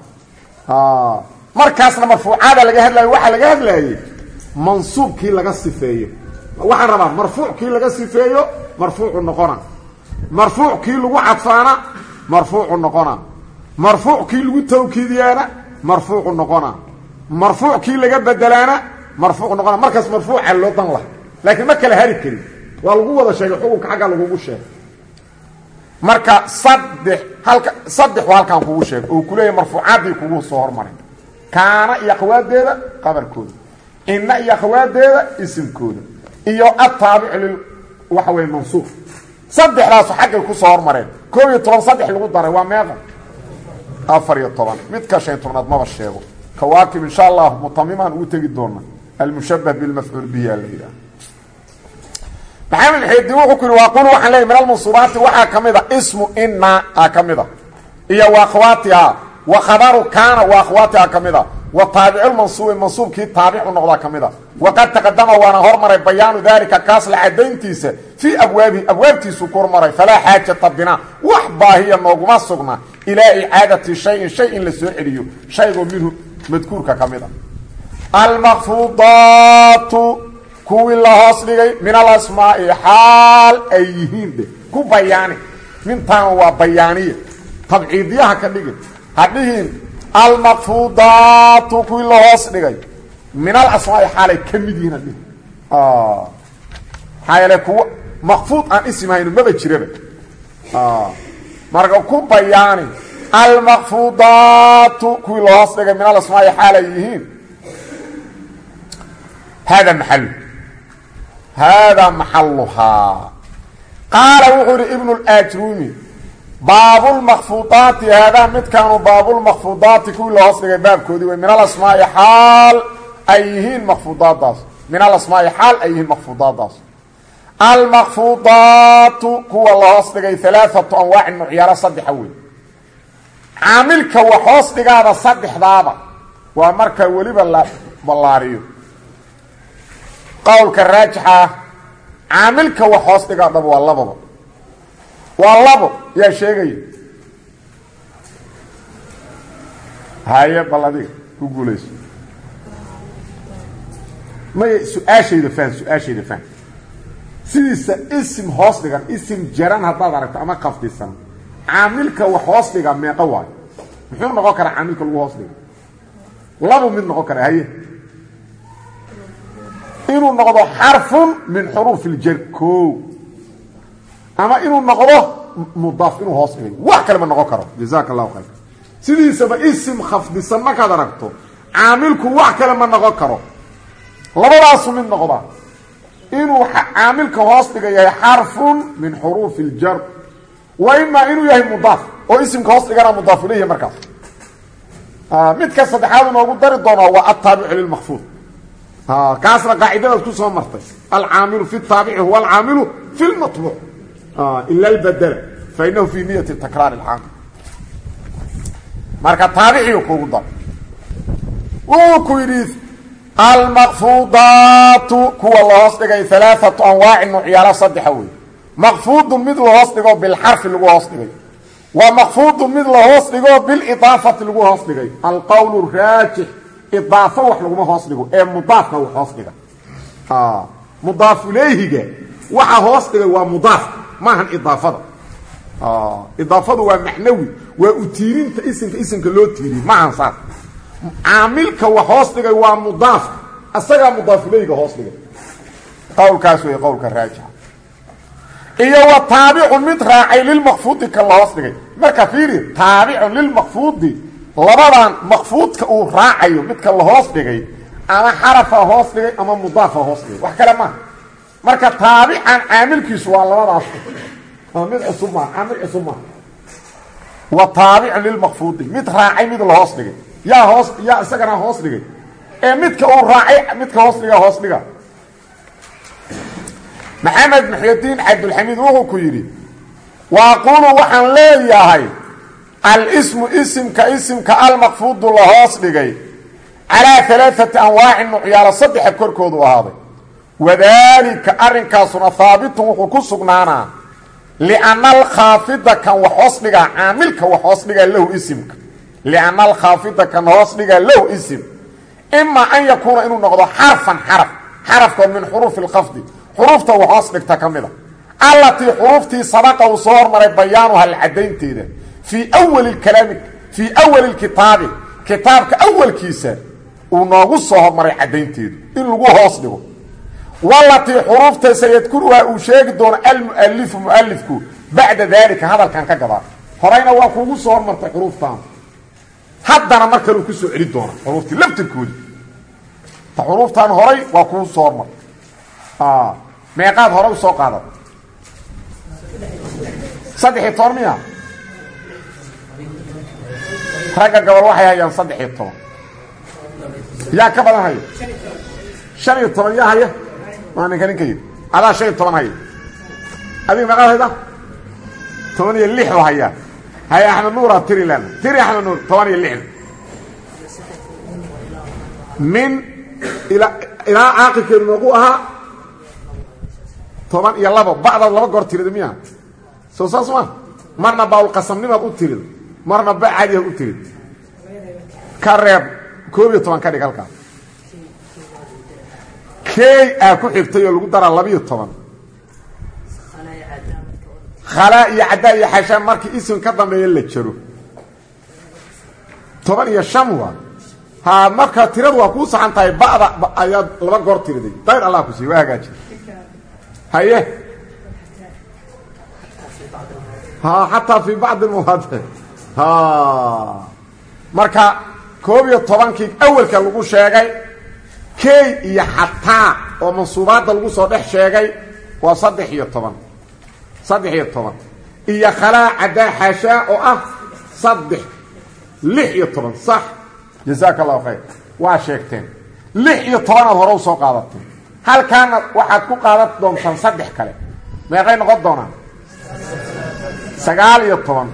markaasna marfuucaada laga hadlaayo waxaa laga hadlaayey mansuub kii laga sifeeyo. Waxaan rabaa marfuuc kii laga sifeeyo marfuucu noqona. Marfuuc kii lagu cadfaana marfuucu noqona. Marfuuc kii lagu tawkiidiyaana marfuucu noqona. Marfuuc kii laga bedelaana marfuuc noqona. Markaas marfuuca loo dan laha laakiin ma kala hari karin. Waa lagu wada sheegay xukunka xagga lagugu sheegay marka saddex halka saddexu halkaan kugu sheegay oo kuleeyahy marfuucaaddii kugu soo hormaray. Kaana iyo akhawaadeeda qabarkooda. Ina iyo akhawaadeeda isimkooda. Iyo ataabic lil waxa weye mansuub saddexdaasu xaggay ku soo hormareen. Koob iyo toban saddex lagu daray waa meeqa afar iyo toban. Midka shan tobnaad maba sheego. Kawaakib insha allah mutamimaan ugu tegi doona almushabah bilmafcuul bihi ala yidhaha maxamed xeedi wuxuu ku yidhi waa qul waxaan leeyay min almansuubaati waxaa ka mid a ismu ina a ka iyo wa akhwaatiha wa khabaru kaana wa akhwaatiha ka mid a. Wa taabiculmansuubi mansuubkii taabicu noqdaa ka mid a. Waqad taqadama waana hormaray bayaanu daalika kaas la cadayntiisa fii abwaabihi abwaabtiisuu ku hormaray falaa xaajata bina wax baahiya nooguma sugna ilaa icaadati shayin shay in la soo celiyo. Shaygoo minhu madkuurka ka mid a kuwii la hoos min alasmaa'i xaal ay yihiin de ku bayaani. Mintaana waa bayaaniya tabciidyaha ka dhigin. Hadhihin almakfuudaatu kuwii la hoos min alasmaa'i xaalay ka mid yihiin hadhihin maxaa yeele kuwa makfuud aan isim hayno maba jiraba. Marka ku bayaani. Almakfuudaatu kuwii la hoos dhigay min alasmaa'i xaal ay yihiin. Hada maxalu haadaa maxaluhaa qaala wuxuu ihi ibnu اlaajrumi baabulmakfuudaati haadaa midkaanu baabulmakfuudaati kuwii la hoos dhigay baabkoodii wey min alasmaai xaal ay yihiin makfuudaadaas min alasmaai xaal ay yihiin makfuudaadaas almakfuudaatu kuwa la hoos dhigay alaaatu anwaacin nucyaaro saddexa wey caamilka wax hoos dhigaada saddexdaaba waa marka weliba la ballaariyo qowlka raajixa caamilka wax hoos dhigaa dhaba waa lababa waa labo yaa sheegaya haye bal adiga ku guulayso. Maya su'aashayda fahn su'aashayda fahn sidiisa isim hoos dhigan isim jaran haddaad aragto ama qafdisan caamilka wax hoos dhiga meeqa waayo muxuu noqon karaa caamilka lagu hoos dhiga labu mid noqon kara haye inuu noqdo xarfun min xuruuf iljar ko ama inuu noqdo mudaaf inuu hoos dhigayo wax kale ma noqon karo. Jazaaka allahu khayr. Sidiisaba isim khafdisan markaad aragto. Caamilku wax kale ma noqon karo. Labadaasu mid noqdaa inuu caamilka hoos dhiga yahay xarfun min xuruufi iljar wa imaa inuu yahay mudaaf oo isimka hoos dhigana mudaaf ilayhi markaas. Midka saddexaad noogu dari doonaa waa ataabicu lilmakfuud kaasna qaacidadaad ku soo martay. Alcaamilu fi taabici huwa alcaamilu fi lmaطbuuc ila albadla fainahu fi niyati takraar اlcaamil marka taabiciyu kuugu dar wuu ku yidhi almaqfuudaatu kuwa lahoos dhigay alaaatu anwaacin nuucyaalo saddexa wey maqfuudun mid lahoos dhigo bilxarfi lagu hoos dhigay. Wa maqfuudun mid lahoos dhigo bilidaafati lagu hoos dhigay. Alqowl raajix idaafo wax laguma hoos dhigo ee mudaafka wax hoos dhiga. Mudaaf ilayhiga waxa hoos dhigay waa mudaafka maahan idaafada. Idaafadu waa macnawi waa utiirinta isimka isimka loo tiiriyey maahan saas. Caamilka wax hoos dhigay waa mudaafka isagaa mudaafulayga hoos dhigay. Qowlkaas wey qowlka raajixa iyo wa taabicun mid raacay lilmakfuudi ka la hoos dhigay. Marka fiiri taabicun lilmakfuudi labadan makfuudka uu raacayo midka la hoos dhigay ama xarafa hoos dhigay ama mudaafa hoos dhigay. Wax kale maaha marka taabican caamilkiisu waa labadaas. Mid cusub maaha caamil cusub maaha wa taabicun mid raacay mid la hoos dhigay. Yaa hoos yaa isagana hoos dhigay. Ee midka uu raacay midka hoos dhiga hoos dhiga maxamed maxyudiin cabdulxamiid wuxuu ku yidhi wa aquulu waxaan leeyahay alismu isimka isimka almakfuudu la hoos dhigay. Calaa alaaati anwaacin nucyaalo saddexa korkoodu ahaaday. Wadaalika arrinkaasuna haabitun wuxuu ku sugnaanaa. Lianna alkhaafida kan wax hoos dhigaa caamilka wax hoos dhigaa lahu isimka. Lianna alkhaafida kan hoos dhigaa lahu isim. Ima an yakuuna inuu noqdo xarfan xaraf xarafkood min xuruufi lkhafdi xuruufta wax hoos dhigta ka mida allatii xuruuftii sabaqa uu soo hormaray bayaanuha lcadaynteeda fii wali kalaami fii awali kitaabi kitaabka awalkiisa uu noogu soo hormaray caddaynteedu in lagu hoos dhigo. Walatii xuruufta sayadkuruhaa uu sheegi doono almualifu mualifku bacda daalika hadalkan ka gadaa horeyna waa kuugu soo hormartay xuruuftan haddana mar kaleu ku soo celi doona xuruuftii laftirkoodi ta xuruuftan horay waa kuu soo hormartay meeqaad hore u soo qaadat saddex iyo toban miya ragga gobol waxay hayaan saddex iyo toban. Yaa ka badan haya shan iyo toban yaa haya waa ninka ninka yidhi. Adaa shan iyo toban haya adiga meeqaad hayda toban iyo lix oo hayaa haya axmed nuura tiri lana tiri axmed nuur toban iyo lix. Min ilaa ilaa caaqilkeedu noogu ahaa toban iyo labo. Bacdaad laba goor tirida miya soo saas ma marna bawlqasamnimaad u tirida marna ba caadiyaad u tirid ka reeb koob iyo toban ka dhig halkaas. Key aa ku xigtay oo lagu daraa labiyo toban? Khalaa iyo caddaa iyo xashaa markii isim ka dambeeya la jaro. Toban iyo shan waa. Ha marka tiradu waa kuu saxan tahay ba'da ayaad laba goor tiriday. Dayr allah ku siiy waa hagaaji haye? Ha xataa fii bacdi muwaade ha marka koob iyo tobankii awelka lagu sheegay key iyo xataa oo mansuubaadda lagu soo dhex sheegay waa saddex iyo toban. Saddex iyo toban. Iyo khalaa caddaa xaashaa oo ah saddex. Lix iyo toban sax. Jazaaka allahu khayr. Waa sheegteen. Lix iyo tobanaad hore soo qaadateen halkaana waxaad ku qaadan doontaan saddex kale. Meeqay noqon doonaan? Sagaal iyo toban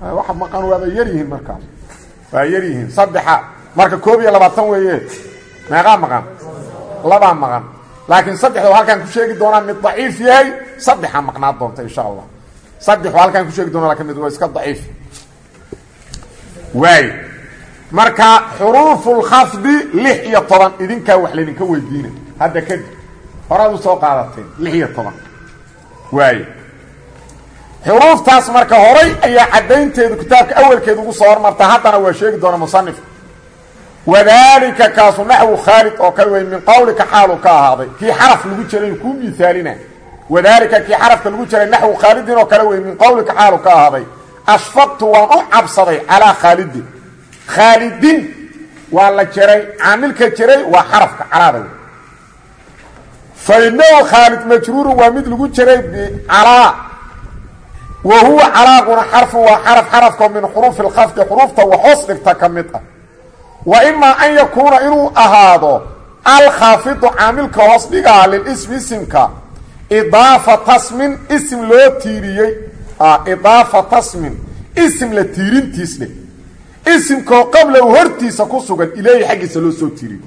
waxa maqan waaba yar yihiin markaas waa yar yihiin saddexa marka koob iyo labaatan weeye meeqaa maqan? Labaa maqan. Laakiin saddexda halkaan ku sheegi doonaa mid daciif yahay saddexa maqnaa doonta insha allah. Saddexu halkaan ku sheegi doona laakiin mid waa iska daciif. Waay. Marka xuruufulkhafdi lix iyo toban idinkaa wax laydinka weydiina. Hadda kadib horaad soo qaadateen lix iyo toban xuruuftaas marka horay ayaa caddaynteedu kitaabka awalkeeda ugu soo hormarta haddana waa sheegi doona musanifka wadaalika kaasu naxwu khaalid oo kale wey min qawlika xaalu ka ahaaday. Kii xaraf jiray kuu miaalina wadaalika kii xarafka lagu jiray naxwu khaalidin oo kale wey min qawlika xaalu ka ahaaday. Ashfaqtu waan u cabsaday calaa khaalidin. Waa la jiray caamilka jiray waa xarafka calaada wey fainahu khaalid majruurun waa mid lagu jiray bicalaa wa huwa calaaquna xarfu waa xaraf xarafkao min xuruufi lkhafdi xuruufta waxhoos dhigta ka mid ah wa imaa an yakuuna inuu ahaado alkhaafidu caamilka hoos dhigaa lilismi isimka idaafa tasmin isim loo tiiriyey idaafa tasmin isim la tiirintiis leh isimkoo qablahu hortiisa ku sugan ilaahi xaggiisa loo soo tiiriyo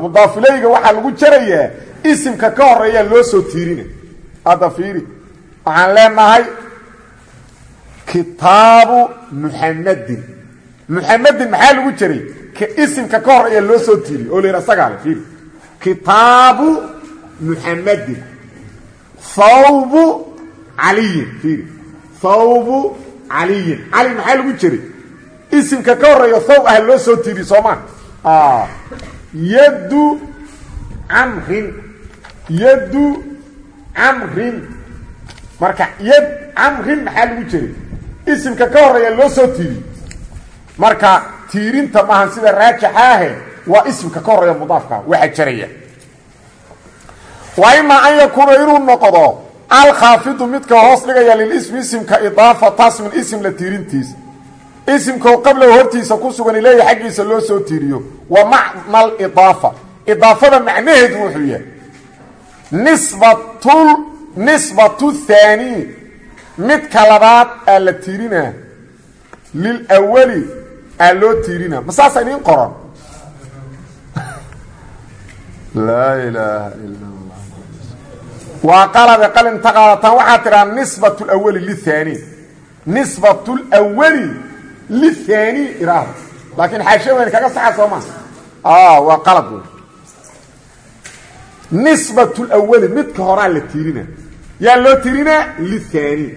mudaafileyga waxaa lagu jarayaa isimka ka horeeyaa loo soo tiirina hadda fiiri waxaan leenahay kitaabu muxamadin muxamadin maxaa lagu jaray isimka ka horreeya loo soo tiiriy oo layidha sagaale fiiri. Kitaabu muxamadin thawbu caliyin fiiri. Thawbu caliyin. Cali maxaa lagu jiray? Isimka ka horreeya thawb ah loo soo tiiriy soo maa yaddu camrin. Yaddu camrin. Marka yad camrin maxaa lagu jiray isimka ka horreeya loo soo tiiriy marka tiirinta maahan sida raajixaahe waa isimka ka horreeya mudaafka waxa jaraya wa imaa an yakuuna inuu noqdo alkhaafidu midka hoos dhigaya lilismi isimka idaafa tasmin isim la tiirintiisa isimkoo qablahu hortiisa ku sugan ileehi xaggiisa loo soo tiiriyo wa macna alidaafa idaafada macnaheedu wuxuu yahay nisbatul nisbatu thaani midka labaad aa la tiirinaa lilawali aa loo tiirinaa ma saasa idiin qoran? Laa ilaaha ila allah waa qalade qalinta qaadataan. Waxaa tidhaha nisbat lwali lithani nisbat lwali lithani iraahda laakiin xaashe weyn kaga saxa soo maa waa qalad wey nisbat lwali midka horaa la tiirinaa yaa loo tiirinaa lithani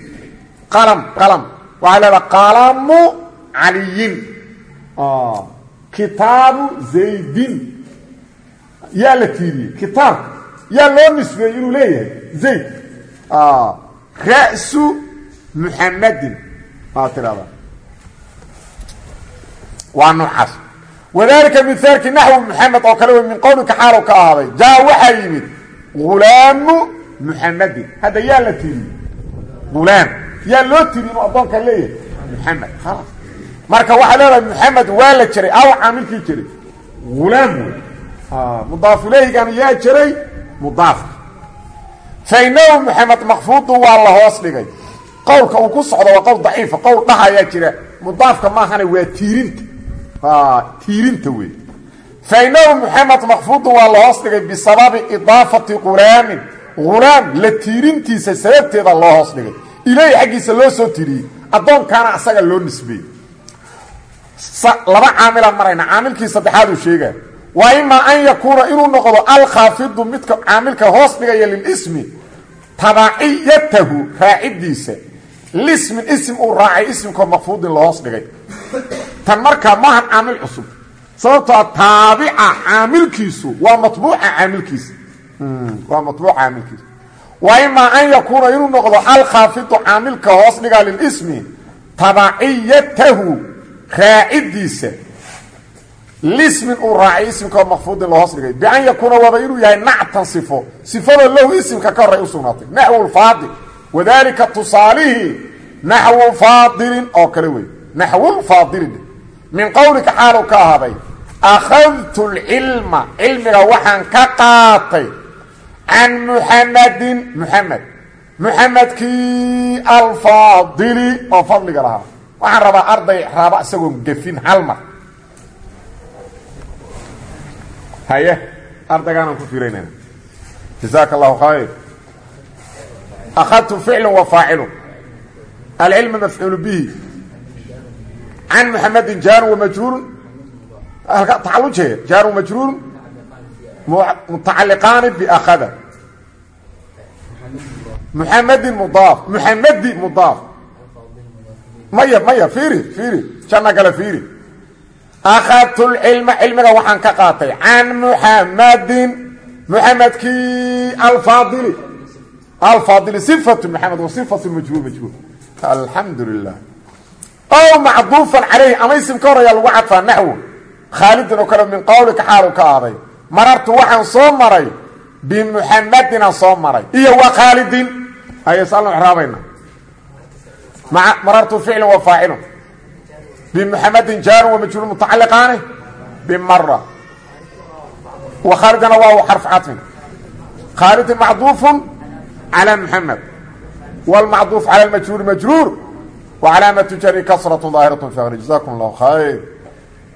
qalam qalam. Waxaa leedaha qalamu caliyin. Kitaabu zaydin. Yaa la tiiriyey kitaabka yaa loo nisbeeyey inuu leeyahay zayd. Ra'su muxamadin aa tidhahda waa noocaas wadalika mihaalkii naxwu muxamed oo kale wey min qowlika xaalow ka ahaaday jaa waxaa yimid hulaamu muxamadin hadda yaa la tiiriyey hulaam yaa loo tiiriy inuu addoonka leeyahay. Muxamed khalaas marka waxaa leedahay muxamed waa la jiray. Aw caamilkii jiray. Hulaam wey mudaafuleygan yaa jiray. Mudaafka fa inahu muxamed makfuudu waa la hoos dhigay. Qowlka uu ku socdo waa qowl daciifa qowl dhahayaa jira. Mudaafka maahane waa tiirinta. Tiirinta wey fa inahu muxamed makfuudu waa la hoos dhigay bisababi idaafati hulaam la tiirintiisa sababteeda loo hoos dhigay. Ilaahi xaggiisa loo soo tiiriyey addoonkaana asaga loo nisbeeyey. Laba caamilaan marayna. Caamilkii saddexaad uu sheegaa. Wa imaa an yakuuna inuu noqdo alkhaafidu midka caamilka hoos dhigaya lilismi tabaciyatahu raacidiisa. Lismin ism uu raacay ismkoo makfuudin lahoos dhigay. Tan markaa maahan caamil cusub. Sababtoo taabica caamilkiisu waa mabuuca caamilkiisa waa matbuuca caamilkiisa wa imaa an yakuuna inuu noqdo alkhaafidu caamilka hoos dhigaa lilismi tabaciyatahu raacidiisa. Lismin uu raacay isimkao makfuudin loo hoos dhigay bian yakuuna waaba inuu yahay nactan sifo. Sifadoo lahu isimka ka horay u sugnaatay. Naxwu lfaadil wadalika tusaalihii naxwu faadilin oo kale wey naxwulfaadilin min qowlika xaalu ka ahaaday akhadtu lcilma cilmiga waxaan ka qaatay can muxamadin muxamed muxamedkii alfaadili oo fadliga lahaa. Waxaan rabaa arday raaba isagoon gefin hal mar. Haye ardaygaanaan ku fiiraynana jazaaka allahu khayr. Akhadtu ficlu wa faacilu alcilmu mafcuulu bihi. Can muxamedin jaarun wamajruurun tacalujee jaarun majruurun mutacaliqaani biakhada muxamedin mudaaf muxamedi mudaaf maya maya fiiri fiiri janna gale fiiri akhadtu lcilma cilmiga waxaan ka qaatay can muxamadin muxamedkii alfaadili alfaadili sifatu maxamed wa sifatu majhuul majhuul alxamdu lilah ow macduufan calayhi ama isim ka horeeyaa lagu cadfaa naxwo khaalidin oo kale min qowlika xaalu ka aaday marartu waxaan soo maray bimuxamadina soo maray iyo wa khaalidin aysalnu exraabayna marartu ficlin wa faacilun bimuxamadin jaarun wa majhuul mutacaliqaani bimara wa khaalidina waa xarf caطfin khaalidin macduufun calى muxamed wاlmacduuf calى majhuul majruur wa calaamatu jari kasratu daahiraة fi akri jazakum اllahu khayr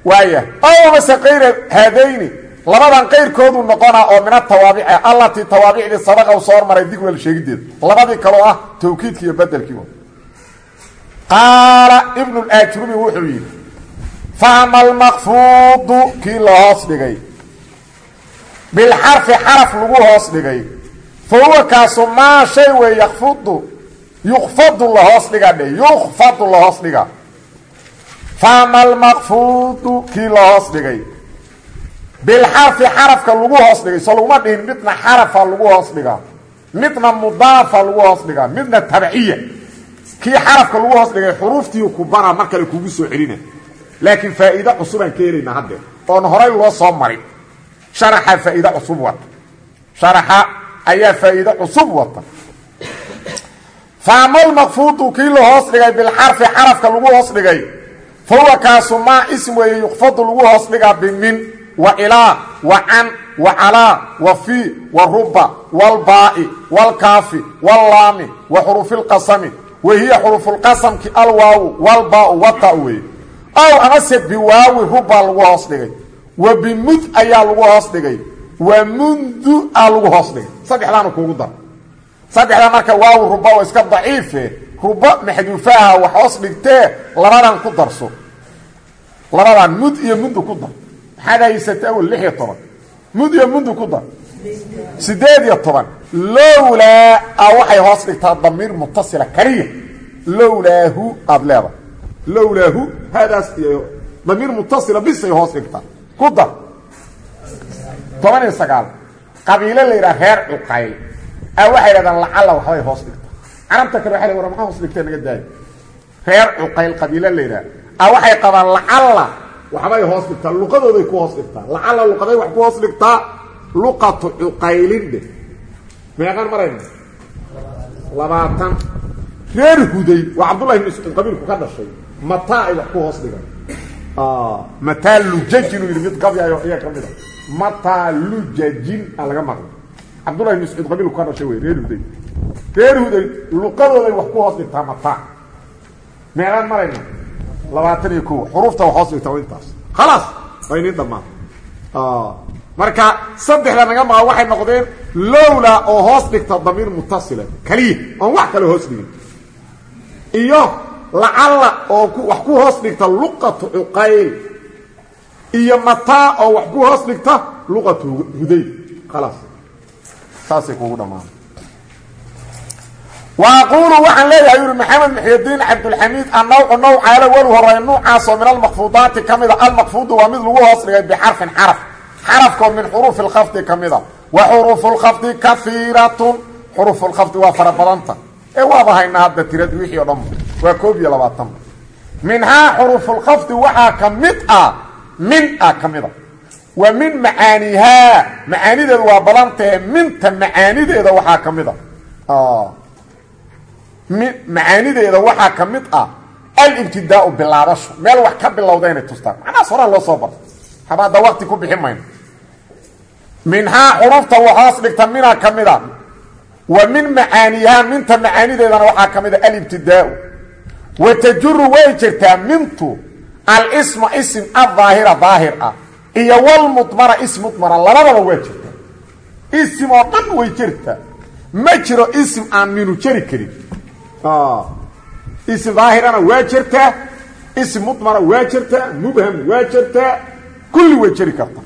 waaya ow mase kayra haadayni labadan qayrkoodu noqona oo min atawaabic allatii tawaabicdii sabaqa u soo hormaray digwel sheegideeda labadii kaloo ah tawkiidki iyo bedelkii qaala ibnu ajrumi wuxuu yidhi faama almaqfuudu? Kii la hoos dhigay. Bilxarfi xaraf lagu hoos dhigay. Fa huwa kaasu maa shay wey yakfudu yukfadu la hoos dhiga dhe yukfadu la hoos dhiga faama almaqfuudu? Kii la hoos dhigay bilxarfi xarafka lagu hoos dhigay so laguma dhihin midna xarafa lagu hoos dhigaa midna mudaafa lagu hoos dhigaa midna tabciya kii xarafka lagu hoos dhigay xuruuftii ku bara mar kale kugu soo celina laakiin faa'iide cusubaan ka helaynaa haddeer oon horay loo soo marin sharaxa faa'iide cusub wata sharaxa ayaa faa'iide cusub wata faamalmaqfuudu kii la hoos dhigay bilxarfi xarafka lagu hoos dhigay fa huwa kaasu maa ism weeye yukfadu lagu hoos dhigaa wa ilaa wa can wa calaa wa fii wa ruba waalbaa'i waalkaafi wallaami wa xuruufilqasami wa hiya xuruufulqasamki alwaawu waalbaau wata weeye ow amase biwaawi rubbaa lagu hoos dhigay. Wa bimud ayaa lagu hoos dhigay. Wa mundu aa lagu hoos dhigay. Saddexdaana kuugu dar. Saddexdaa marka waawi ruba oo iska daciife. Ruba maxduufaha wax hoos dhigtee labadan ku darso. Labadan mud iyo mundu ku dar maxaad haysata awel lix iyo toban mud iyo mundu ku dar sideed iyo toban lowlaa a waxay hoos dhigtaa damiir mutasila kaliya lowlaahu aada leedahay lowlaahu haadaas damiir mutasila bisay hoos dhigtaa ku dar. Toban iyo sagaal qabiilo la yidhaha reer cuqayl a waxay dhahdaan lacalla waxbay hoos dhigtaa. Carabta kale waxay war maxaa hoos dhigtee naga daayo? Reer cuqayl qabiilo la yidhaha a waxay qabaan lacalla waxbay hoos dhigtaa luqadooday ku hoos dhigtaa. Lacalla luqaday wax ku hoos dhigtaa luqatu cuqaylindhe meeqaan marayna. Labaatan. Reer huday waa cabdullahi ibn mascuud qabiilku ka dhashay mataa ay wax ku hoos dhigaan. Mataa lujajin yidhi mid gabyayo iya ka mid a mataa lujajin a laga maqlay. Cabdullahi ibn mascuud qabiilku ka dhashay wey reer huday. Reer huday luqadooday wax ku hoos dhigtaa mataa. Meeqaan marayna labaatan iyo kow xuruufta hoos dhigtaa intaas khalaas waa inin dhammaan. Marka saddexda naga maqan waxay noqdeen lowla oo hoos dhigta damiir mutasila keliya oon wax kale hoos dhigin. Iyo lacalla oo wax ku hoos dhigta luqatu cuqayl. Iyo mataa oo wax ku hoos dhigta luqatu huday khalaas saasay kugu dhammaan wa aquulu waxaan leeyahay yuri maxamed muxydiin cabdulxamiid annawcu nawcaala welu horeey nuucaasoo min almakfuudaati ka mida almakfuudu waa mid lagu hoos dhigay bixarfin xaraf xarafkoo min xuruufi lkhafdi ka mida wa xuruufu lkhafdi kaiiratun xuruufu lkhafdi waa fara badanta ee waaba haynaa hadda tirad wixii o dhan waa koob iyo labaatan minhaa xuruufulkhafdi waxaa ka mid ah min a ka mida wa min macaanihaa waa badantahe minta macaanideeda waxaa ka macaanideeda waxaa ka mid ah alibtidaau bilaabasho meel wax ka bilowda inay tustaan. Macnahaas horaa loo soo barta haba hadda wakti ku bixin mayno. Minhaa xuruufta waxhoos dhigta minaa ka mid a. Wa min macaanihaa minta macaanideedana waxaa ka mid a alibtidaau. Wa tajuru way jirtaa mintu alisma ism adaahira daahir ah. Iyo walmudmara ism mudmara labadaba waa jirtaa. Ism oo dhan way jirtaa. Ma jiro ism aan minu jeri karin ism daahirana waa jirtaa ism mudmara waa jirtaa mubham waa jirtaa kulli way jeri karta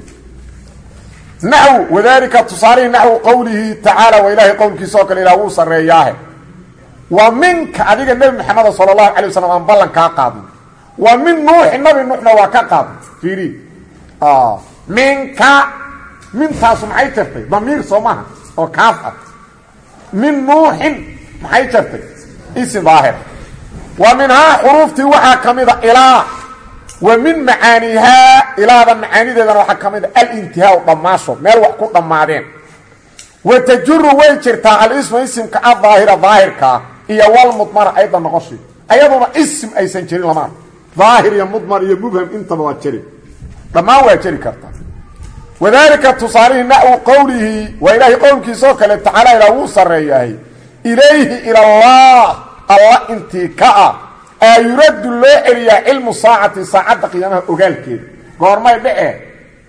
naxw wadalika tusaalihii naxwu qowlihi tacaala waa ilaahay qowlkiisa oo kale ilah wuu sarreeyaahe wa minka adiga nebi maxameda sala allahu calay wasalam aan ballan kaa qaadno wa min nuuxi nabi nuuxna waa ka qaadno fiiri minka mintaasu maxay jartay damiir soo maha oo kaaf ah min nuuxin maxay jartay ism daahir wa minhaa xuruuftii waxaa ka mida ilaa wa min macaanihaa ilaada macaanideedana waxaa ka mid a alintihaau dhammaasho meel wax ku dhammaadeen. Wa tajuru way jirtaa alismu isimka adaahira daahirkaa iyo walmudmara ayda noqoshi ayaduna ism aysan jirin lamaan. Daahir iyo mudmar iyo mubham intaba waa jeri dhammaan waa jeri kartaa wadaalika tusaalihii naxwu qowlihi waa ilaahay qowlkiisa oo kale tacaala ilaa wuu alla intii ka ah aa yuraddu loo celiyaa cilmu saacati saacadda qiyaamaha ogaalkeeda. Goormay dhece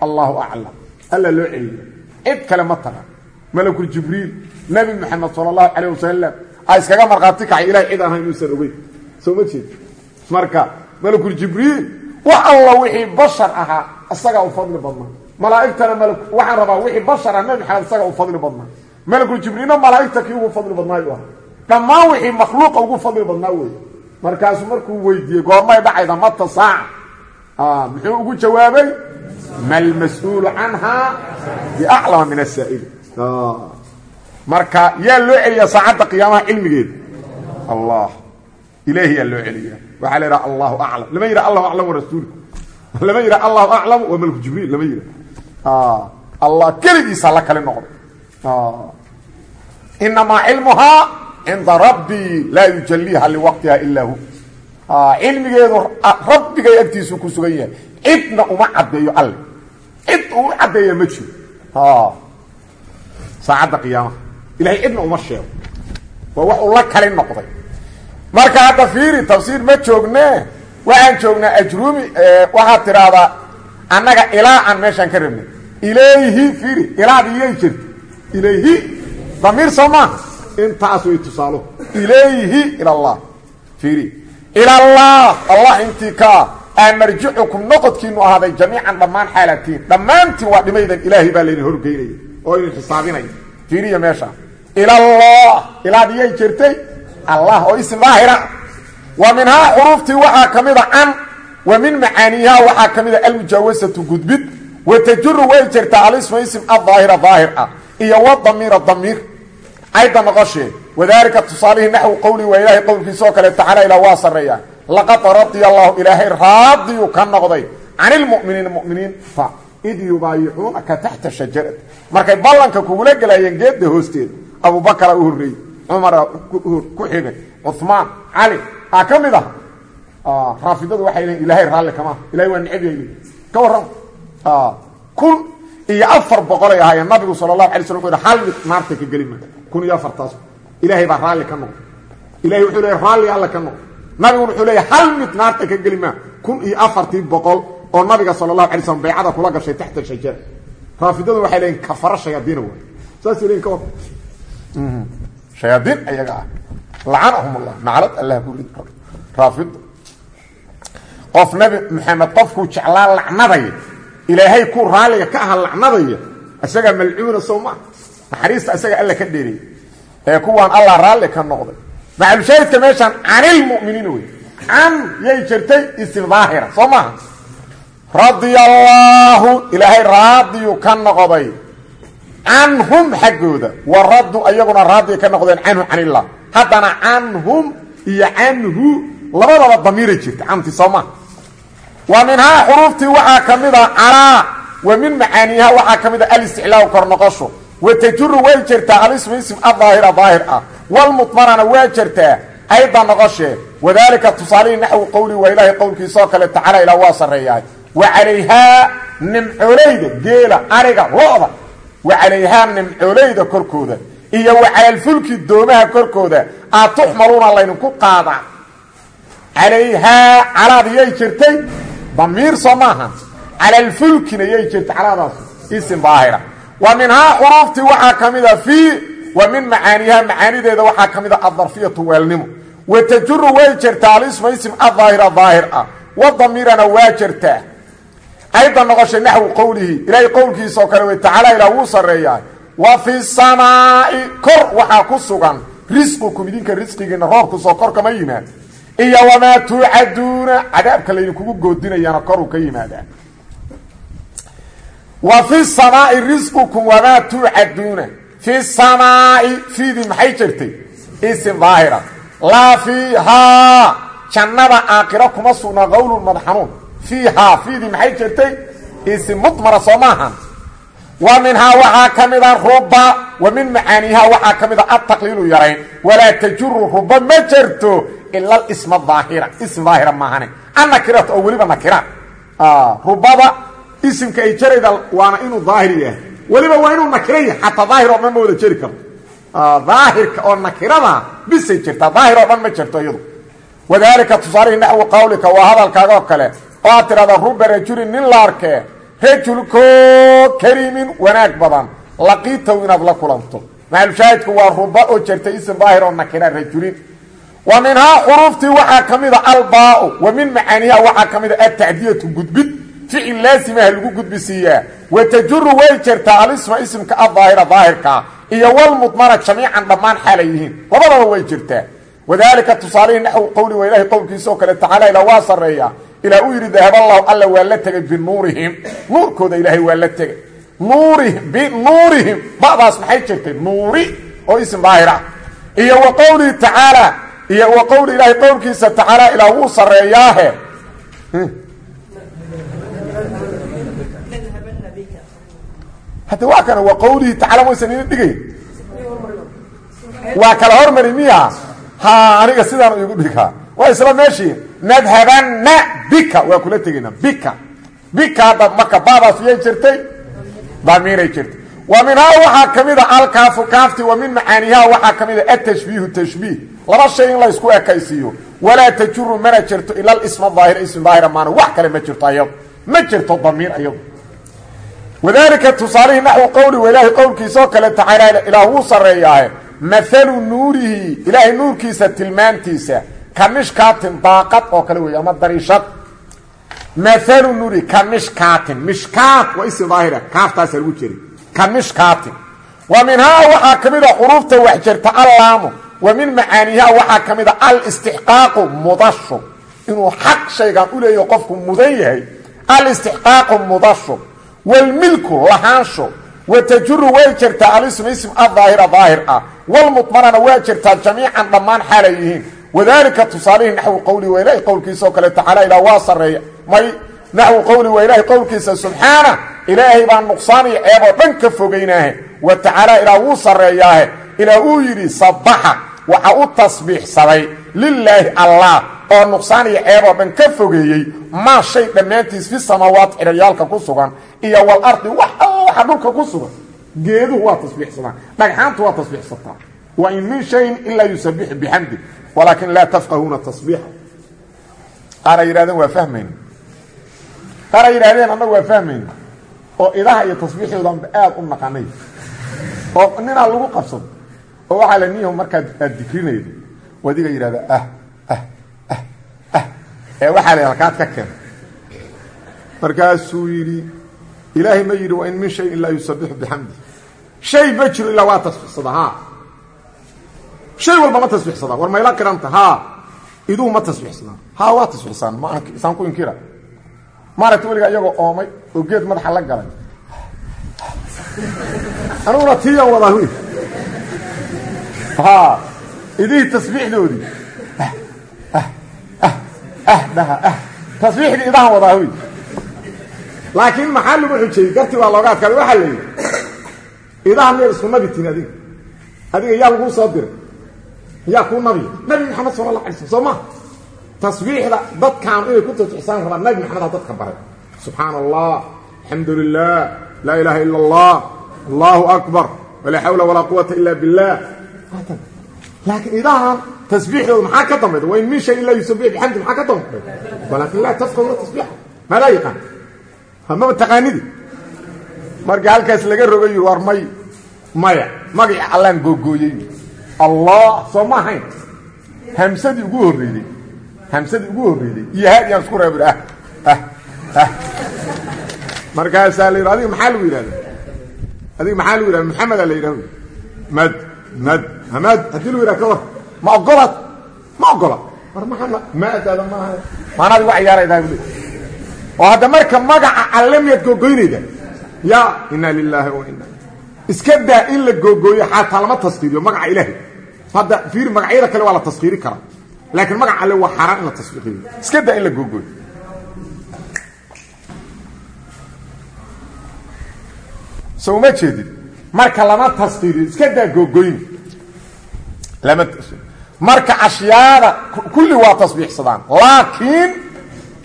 allahu aclam. Alla loo celiya cid kale ma taga malakul jibriil nebi moxamed sala allahu calayh wasalam a iskaga markhaati kacay. Ilahay cid aan hayn inuusan ogeyn. Soo ma jeed? Marka malakul jibriil wax alla wixii bashar ahaa isagaa u fadli badnaa. Malaa'igtana mal waxaan rabaa wixii bashar ah nebi maxamed isagaa u fadli badnaa dhammaan wixii makhluuqa ugu fadli badnaa weeye. Markaasuu markuu weydiiyey goormay dhacayda mata saaca muxuu ugu jawaabay? Ma lmas-uulu canhaa biaclama min asaa'ili marka yaa loo celiyaa saacadda qiyaamaha cilmigeeda? Allah. Ilaahi yaa loo celiyaa. Waxaa la yidhaha allahu aclam lama yidhaha allahu aclam warasuulu lama yidhaha allahu aclam waa malku jibriil. Lama yidhaha. Allah keligiisa la kale noqday. Inamaa cilmuhaa cinda rabbii laa yujaliiha liwaqtiha ilaa hu cilmigeedu rabbigay agtiisu ku sugan yahay cidna uma caddeeyo alle cid uu caddeeya ma jiro saacadda qiyaamaha ilahay cidna uma sheego waa wax uu la kali noqday marka hadda fiiri tafsiir ma joogne waxaan joognaa ajrumi waxaad tidhaahdaa annaga ilaa aan meeshaan ka rabnay ilayhi fiiri intaas way tusaalo. Ilayhi ila allah fiiri. Ila allah allah intii kaa aa marjicukum noqodkiinu ahaaday jamiican dhammaan xaalatiin dhammaantiin waa dhimaydan ilaahay baa laydin horgeynaya oo idin xisaabinaya fiiriya meesha. Ilallah. Ilaadiyay jirtay? Allah oo ism daahira wa minhaa xuruuftii waxaa ka mida can wa min macaaniihaa waxaa ka mida almujaawasatu gudbid wa tajuru way jirtaa alisma ism adaahira daahir ah iyo wadamiira damiir ayda noqoshee wadaalika tusaalihii naxwu qowli waa ilaahay qowlkiisa oo kale tacaala ilaa waa sarreeyaa laqad radia allahu ilaahay raadiyuu ka noqday can ilmuminiina muminiinta id yubaayicuunaka taxta shajarati markay ballanka kugula gelayeen geedda hoosteeda abubakara u horreeyey cumara ku xigay cumaan cali aa ka mid ah raafidadu waxay leeyiin ilaahay raalli kama aha ilahay waa necab yayli ka warram kun iyo afar boqolay ahaayeen nabigu sala allahu kun iyo afartaas. Ilaahay baa raalli ka noqday. Ilahay wuxuu leeyahy raalli alla ka noqday. Nabiguna wuxuu leeyahy hal mid naarta ka geli maa kun iyo afartii boqol oo nabiga sala allahu alay slam baycada kula gashay taxta shajara raafidadu waxay leeyiin kafaro shayaadiina waay saasay leeyiin ka war shayaadiin ayaga ah. Lacanahum allah naclad allah ku rid raafido qof nabi maxamed qofkuu jeclaa lacnadaya ilaahay ku raalliga ka aha lacnadaya isagaa malcuuna sow maa naxariista isaga alla ka dheereeyey ee kuwaan allah raalli ka noqday. Maxalushaahidka meeshaan canilmuminiina wey can yay jirtay isim daahira soo maaha radia allaahu ilaahay raadiyu ka noqday. Canhum xaggooda. Wa raddu ayaguna raadiya ka noqdeen canhu can illah haddana canhum iyo canhu labadaba damiiray jirta. Canti soo maha wa minhaa xuruuftii waxaa ka mid a calaa. Wa min macaaniiha waxaa ka mid a alisticlaahu kor noqosho wa tajuru way jirtaa alismu ism adaahira daahir ah walmudmarana waa jirtaa ayda noqoshee wadaalika tusaalihii naxwu qowli waa ilaahay qowlkiisaoo kale tacala ilaa waa sarreeyahay. Wa calayhaa nimcooleyda geela ariga lo-da. Wa calayhaa nimcooleyda korkooda. Iyo wa calalfulki doomaha korkooda aad tuxmaluuna laydinku qaadaa. Calayhaa calaad yay jirtay damiir soo maaha. Calalfulkina yay jirtay calaadaas isim daahira wa minhaa xuruuftii waxaa ka mida fii wa min macaaniiha macaanideeda waxaa ka mida adarfiyatu weelnimo wa tajuru way jirtaa alisma ism adaahira daahir ah. Wa damiirana waa jirtaa. Ayda noqoshay naxwu qowlihi ilaahay qowlkiisa oo kale wey tacaala ilaa wuu sarreeyaa. Wa fi samaa'i kor waxaa ku sugan. Risqukum idinka risqigiina roobkusoo kor kama yimaad. Iyo wamaa tuucaduuna cadaabka laydinkugu goodinayaana koruu ka yimaadaa wa fi samaai risqukum wamaa tuucaduuna fi samaai fiidii maxay jirtay? Isim daahira laa fiihaa jannada aakhiro kuma sugnaa qowlun madaxanuun fiihaa fiidii maxay jirtay? Isim mudmara soo maahan wa minhaa waxaa ka mida ruba wa min macaaniiha waxaa ka mid a adtaqliilu yarayn. Walaa tajuru ruba ma jerto ila isma daahira ism isimka ay jarayda waana inuu daahir yahay. Weliba waa inuu nakira yahay xataa daahir oo dhan ma wada jeri karto daahirka oo nakirada bisay jirtaa daahir oo dhan ma jirto iyadu. Wadaalika tusaalihi naxwu qawlika waa hadalkaaga oo kale oo aad tidhahda ruba rajulin nin la arkee rajulkoo kariimin wanaag badan laqiitaw inaad la kulanto. Maxalushaahidku waa ruba oo jirtay isim daahir oo nakira rajulin. Wa minhaa xuruuftii waxaa ka mida albaau wa ficil laasimaha lagu gudbisiiyaa wa tajuru way jirtaa alisma isimka adaahira daahirkaa iyo walmudmana jamiican dhammaan xaalay yihiin. Labadaba way jirtaa wadaalika tusaalihii naxwu qowli waa ilahay qowlkiisa oo kale tacaala ilaa waa sarreeya. Ilaa uu yidhi dahaballahu alla waa la tegay binuurihim nuurkooda ilaahay waa la tegay. Nuurihim. Binuurihim ba'daas maxay jirtay? Nuuri oo isim daahir ah iyo hadda waa kana waa qowlihi tacala waysan idin dhigayn waa kala hormari miya. Ha aniga sidaan igu dhigaa waa isla meeshii nadhabanna bika. Waa kula tegayna bika. Bika hadda marka baadaas yay jirtay damiiray jirtay. Wa minhaa waxaa ka mid a alkaafu kaafti wa min macaaniha waxaa ka mid a atashbiihu tashbiih. Laba shay in la ysku ekaysiiyo. Walaa tajuru mana jirto ila isma daahir ism daahira maana wax kale ma jirto ayado ma jirto damiir ayado wadaalika tusaalihii naxwu qowli wa ilaahay qowlkiisaoo kale tacaala ilaah wuu sarreeyaahe maalu nuurihi ilaahay nuurkiisa tilmaantiisa. Ka mishkaatin daaqad oo kale weeye ama dariishad. Maalu nuurihi ka mishkaatin mishkaat waa ism daahira kaaftaasa lagu jeri ka mishkaatin wa minhaa waxaa ka mid a xuruufta wax jirta allaamu. Wa min macaaniha waxaa ka mid a alistixqaaqu mudasho inuu wlmilku lahaansho wa tajuru way jirtaa alismu ism adaahira daahir ah walmudmanana waa jirtaa jamiican dhammaan xaalay yihiin wadaalika tusaalihii naxwu qowli waa ilahi qowlkiisa oo kale tacaala ilaa waa sarreeya may naxwu qowli waa ilaahi qowlkiisa subxaana ilaahay baa nuqsaan iyo ceeb oo dhan ka fogaynaahe wa tacaala ilaa wuu sarreeyaahe ilaa uu yidhi sabaxa waxa u tasbiixsaday lilaahi allah oo nuqsaan iyo ceeb oo dhan ka fogeeyey maa shay dhammaantiis fi samaawaat xidhayaalka ku sugan iyo walardi wax waxa dhulka ku sugan. Geeduhu waa tasbiixsadaan dhagxaantu waa tasbiixsataa wa in min shayin ilaa yusabixu bixamdi walaakin laa tafqahuuna tasbiixa. Qaar ay waa fahmayna qaar ay annagu waa fahmayna oo idaha iyo tasbiixdoodanba aad u naqanay. Oo ninaa lagu qabsado oo waxaa la niyahu markaad aad dikrinaydo wadiga yidhahda ah ah ah ah ee waxaa la halkaad ka keen markaasuu yidhi ilaahay ma yidhi wa in min shayin ilaa yusabixu bixamdi shay ma jiro ilaa waa tasbiixsada haa. Shay walba ma tasbiixsadaa war mayla qiranta haa. Iduhu ma tasbiixsadaan haa waa tasbiixsaan ma isaan ku inkira. Maaragta weligaa iyagoo oomay oo geed madaxa la galay. Aniguna tiiyaan wadaa idihii tasbiixdoodii tasbiixdii idahan wadaa wy laakiin maxaa lagu xujeyey garti waa looga adkaaday waxaa la yidhi idaha miyaad isku nabi tihin adiga adiga yaa laguu soo diray yaa kuu nabiya nabi maxamed sala alla alay slam soo ma tasbiixda dadkaan inay ku tasbiixsaan rabaan nabi maxamedaa dadka baray subxaana allah alxamdu lilah laa ilaaha ila allah allahu akbar walaa xawla walaa quwata ila billah laakiin idahan tasbiixdooda maxaa ka dambayda wain min shay ilaa yusabix bixamdi maxaa ka dambayda walaakin laa tafqahuna tasbiixa maadaa yaqaan hamaba taqaanidi markii halkaas laga roga yiri war may maya magaci allaan googooyey allah soo ma ahayn hamsadii ugu horreeyey hamsadii ugu horreeyey iyo haadiyaan isku reeb ah ah ah markaasaa la yidhi adiga maxaa lagu yidhahda adiga maxaa lagu yidhahda maxamedaa la yidhahda mad mad hamad haddii lagu yidhaha ka war ma ogolaad ma ogola war maxamed maadaada maaha maanaadi wa ciyaaraydaa bule oo hadda marka magaca alle miyaad googoynayda ya inaa lilaahi ina iska daa in la googooyo xataa lama taskiiriyo magaca ilaahay. Hadda fiir magacyada kale waa la taskiiri karaa. Laakiin magaca alle waa xaaraan in la taskiiriyo iska daa in la googooyo. So uma jeedid marka lama tasfiiriyo iska daa googoyn marka ashyaada kulli waa tasbiixsadaan laakiin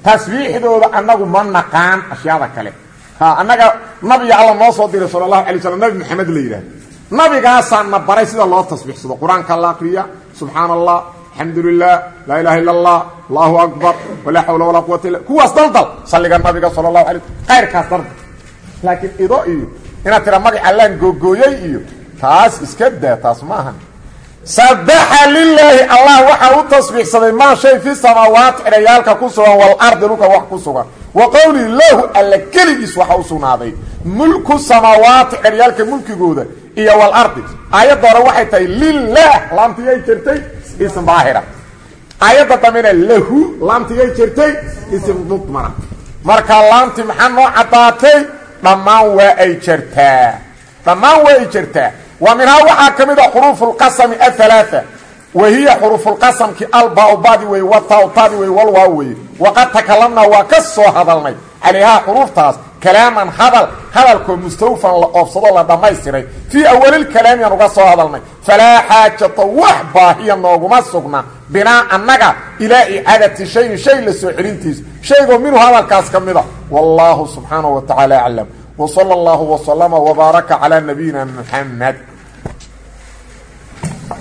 tasbiixdooda annagu ma naqaan ashyaada kale. Annaga nabiga alla noo soo diray sala allahu alay slam nabi maxamed la yidhaah nabigaasaa na baray sida loo tasbiixsado. Qur'aanka la akriya subxaana allah alxamdu lilah laa ilaha illa allah allahu akbar walaa xawla walaa quwata illa kuwaas daldal salliga nabiga sala allahu alay kayrkaas daldal. Laakiin ido iyo inaad tira magac allaan googooyey iyo taas iska daa taas ma ahan. Sabaxa lilaahi allah waxaa u tasbiixsaday maa shay fi samaawaati cirayaalka ku sugan walardi dhulka wax ku sugan. Wa qowlii lahu alla keligiis waxa u sugnaaday mulku samaawaati ciryaalka mulkigooda iyo walardi aayadda hore waxay tahay lilah laamtiyay jirtay ism baahira. Aayadda dambena lahu laamtiyay jirtay ism mudmara marka laamti maxaa noo caddaatay dhammaan waa ay jirtaa dhammaan waa ay jirtaa wa minhaa waxaa ka mid a xuruufu lqasami ahalaaثa wa hiya xuruufulqasamki albaaubadi wey watawtadi wey walwaa weye waqad takalamnaa waa ka soo hadalnay. Calayhaa xuruuftaas kalaaman hadal hadalkoo mustawfan la oofsado la dhammaystiray. Fii awalilkalaami aan uga soo hadalnay. Falaa xaajata wax baahiya nooguma sugna binaa annaga ilaa icaadati shayin shay la soo celintiis shaygoo minhu hadalkaas ka mida wallaahu subxaanahu wa tacaala aclam. Wsala allahu wslama wbaaraka calaa nabiyina muxamed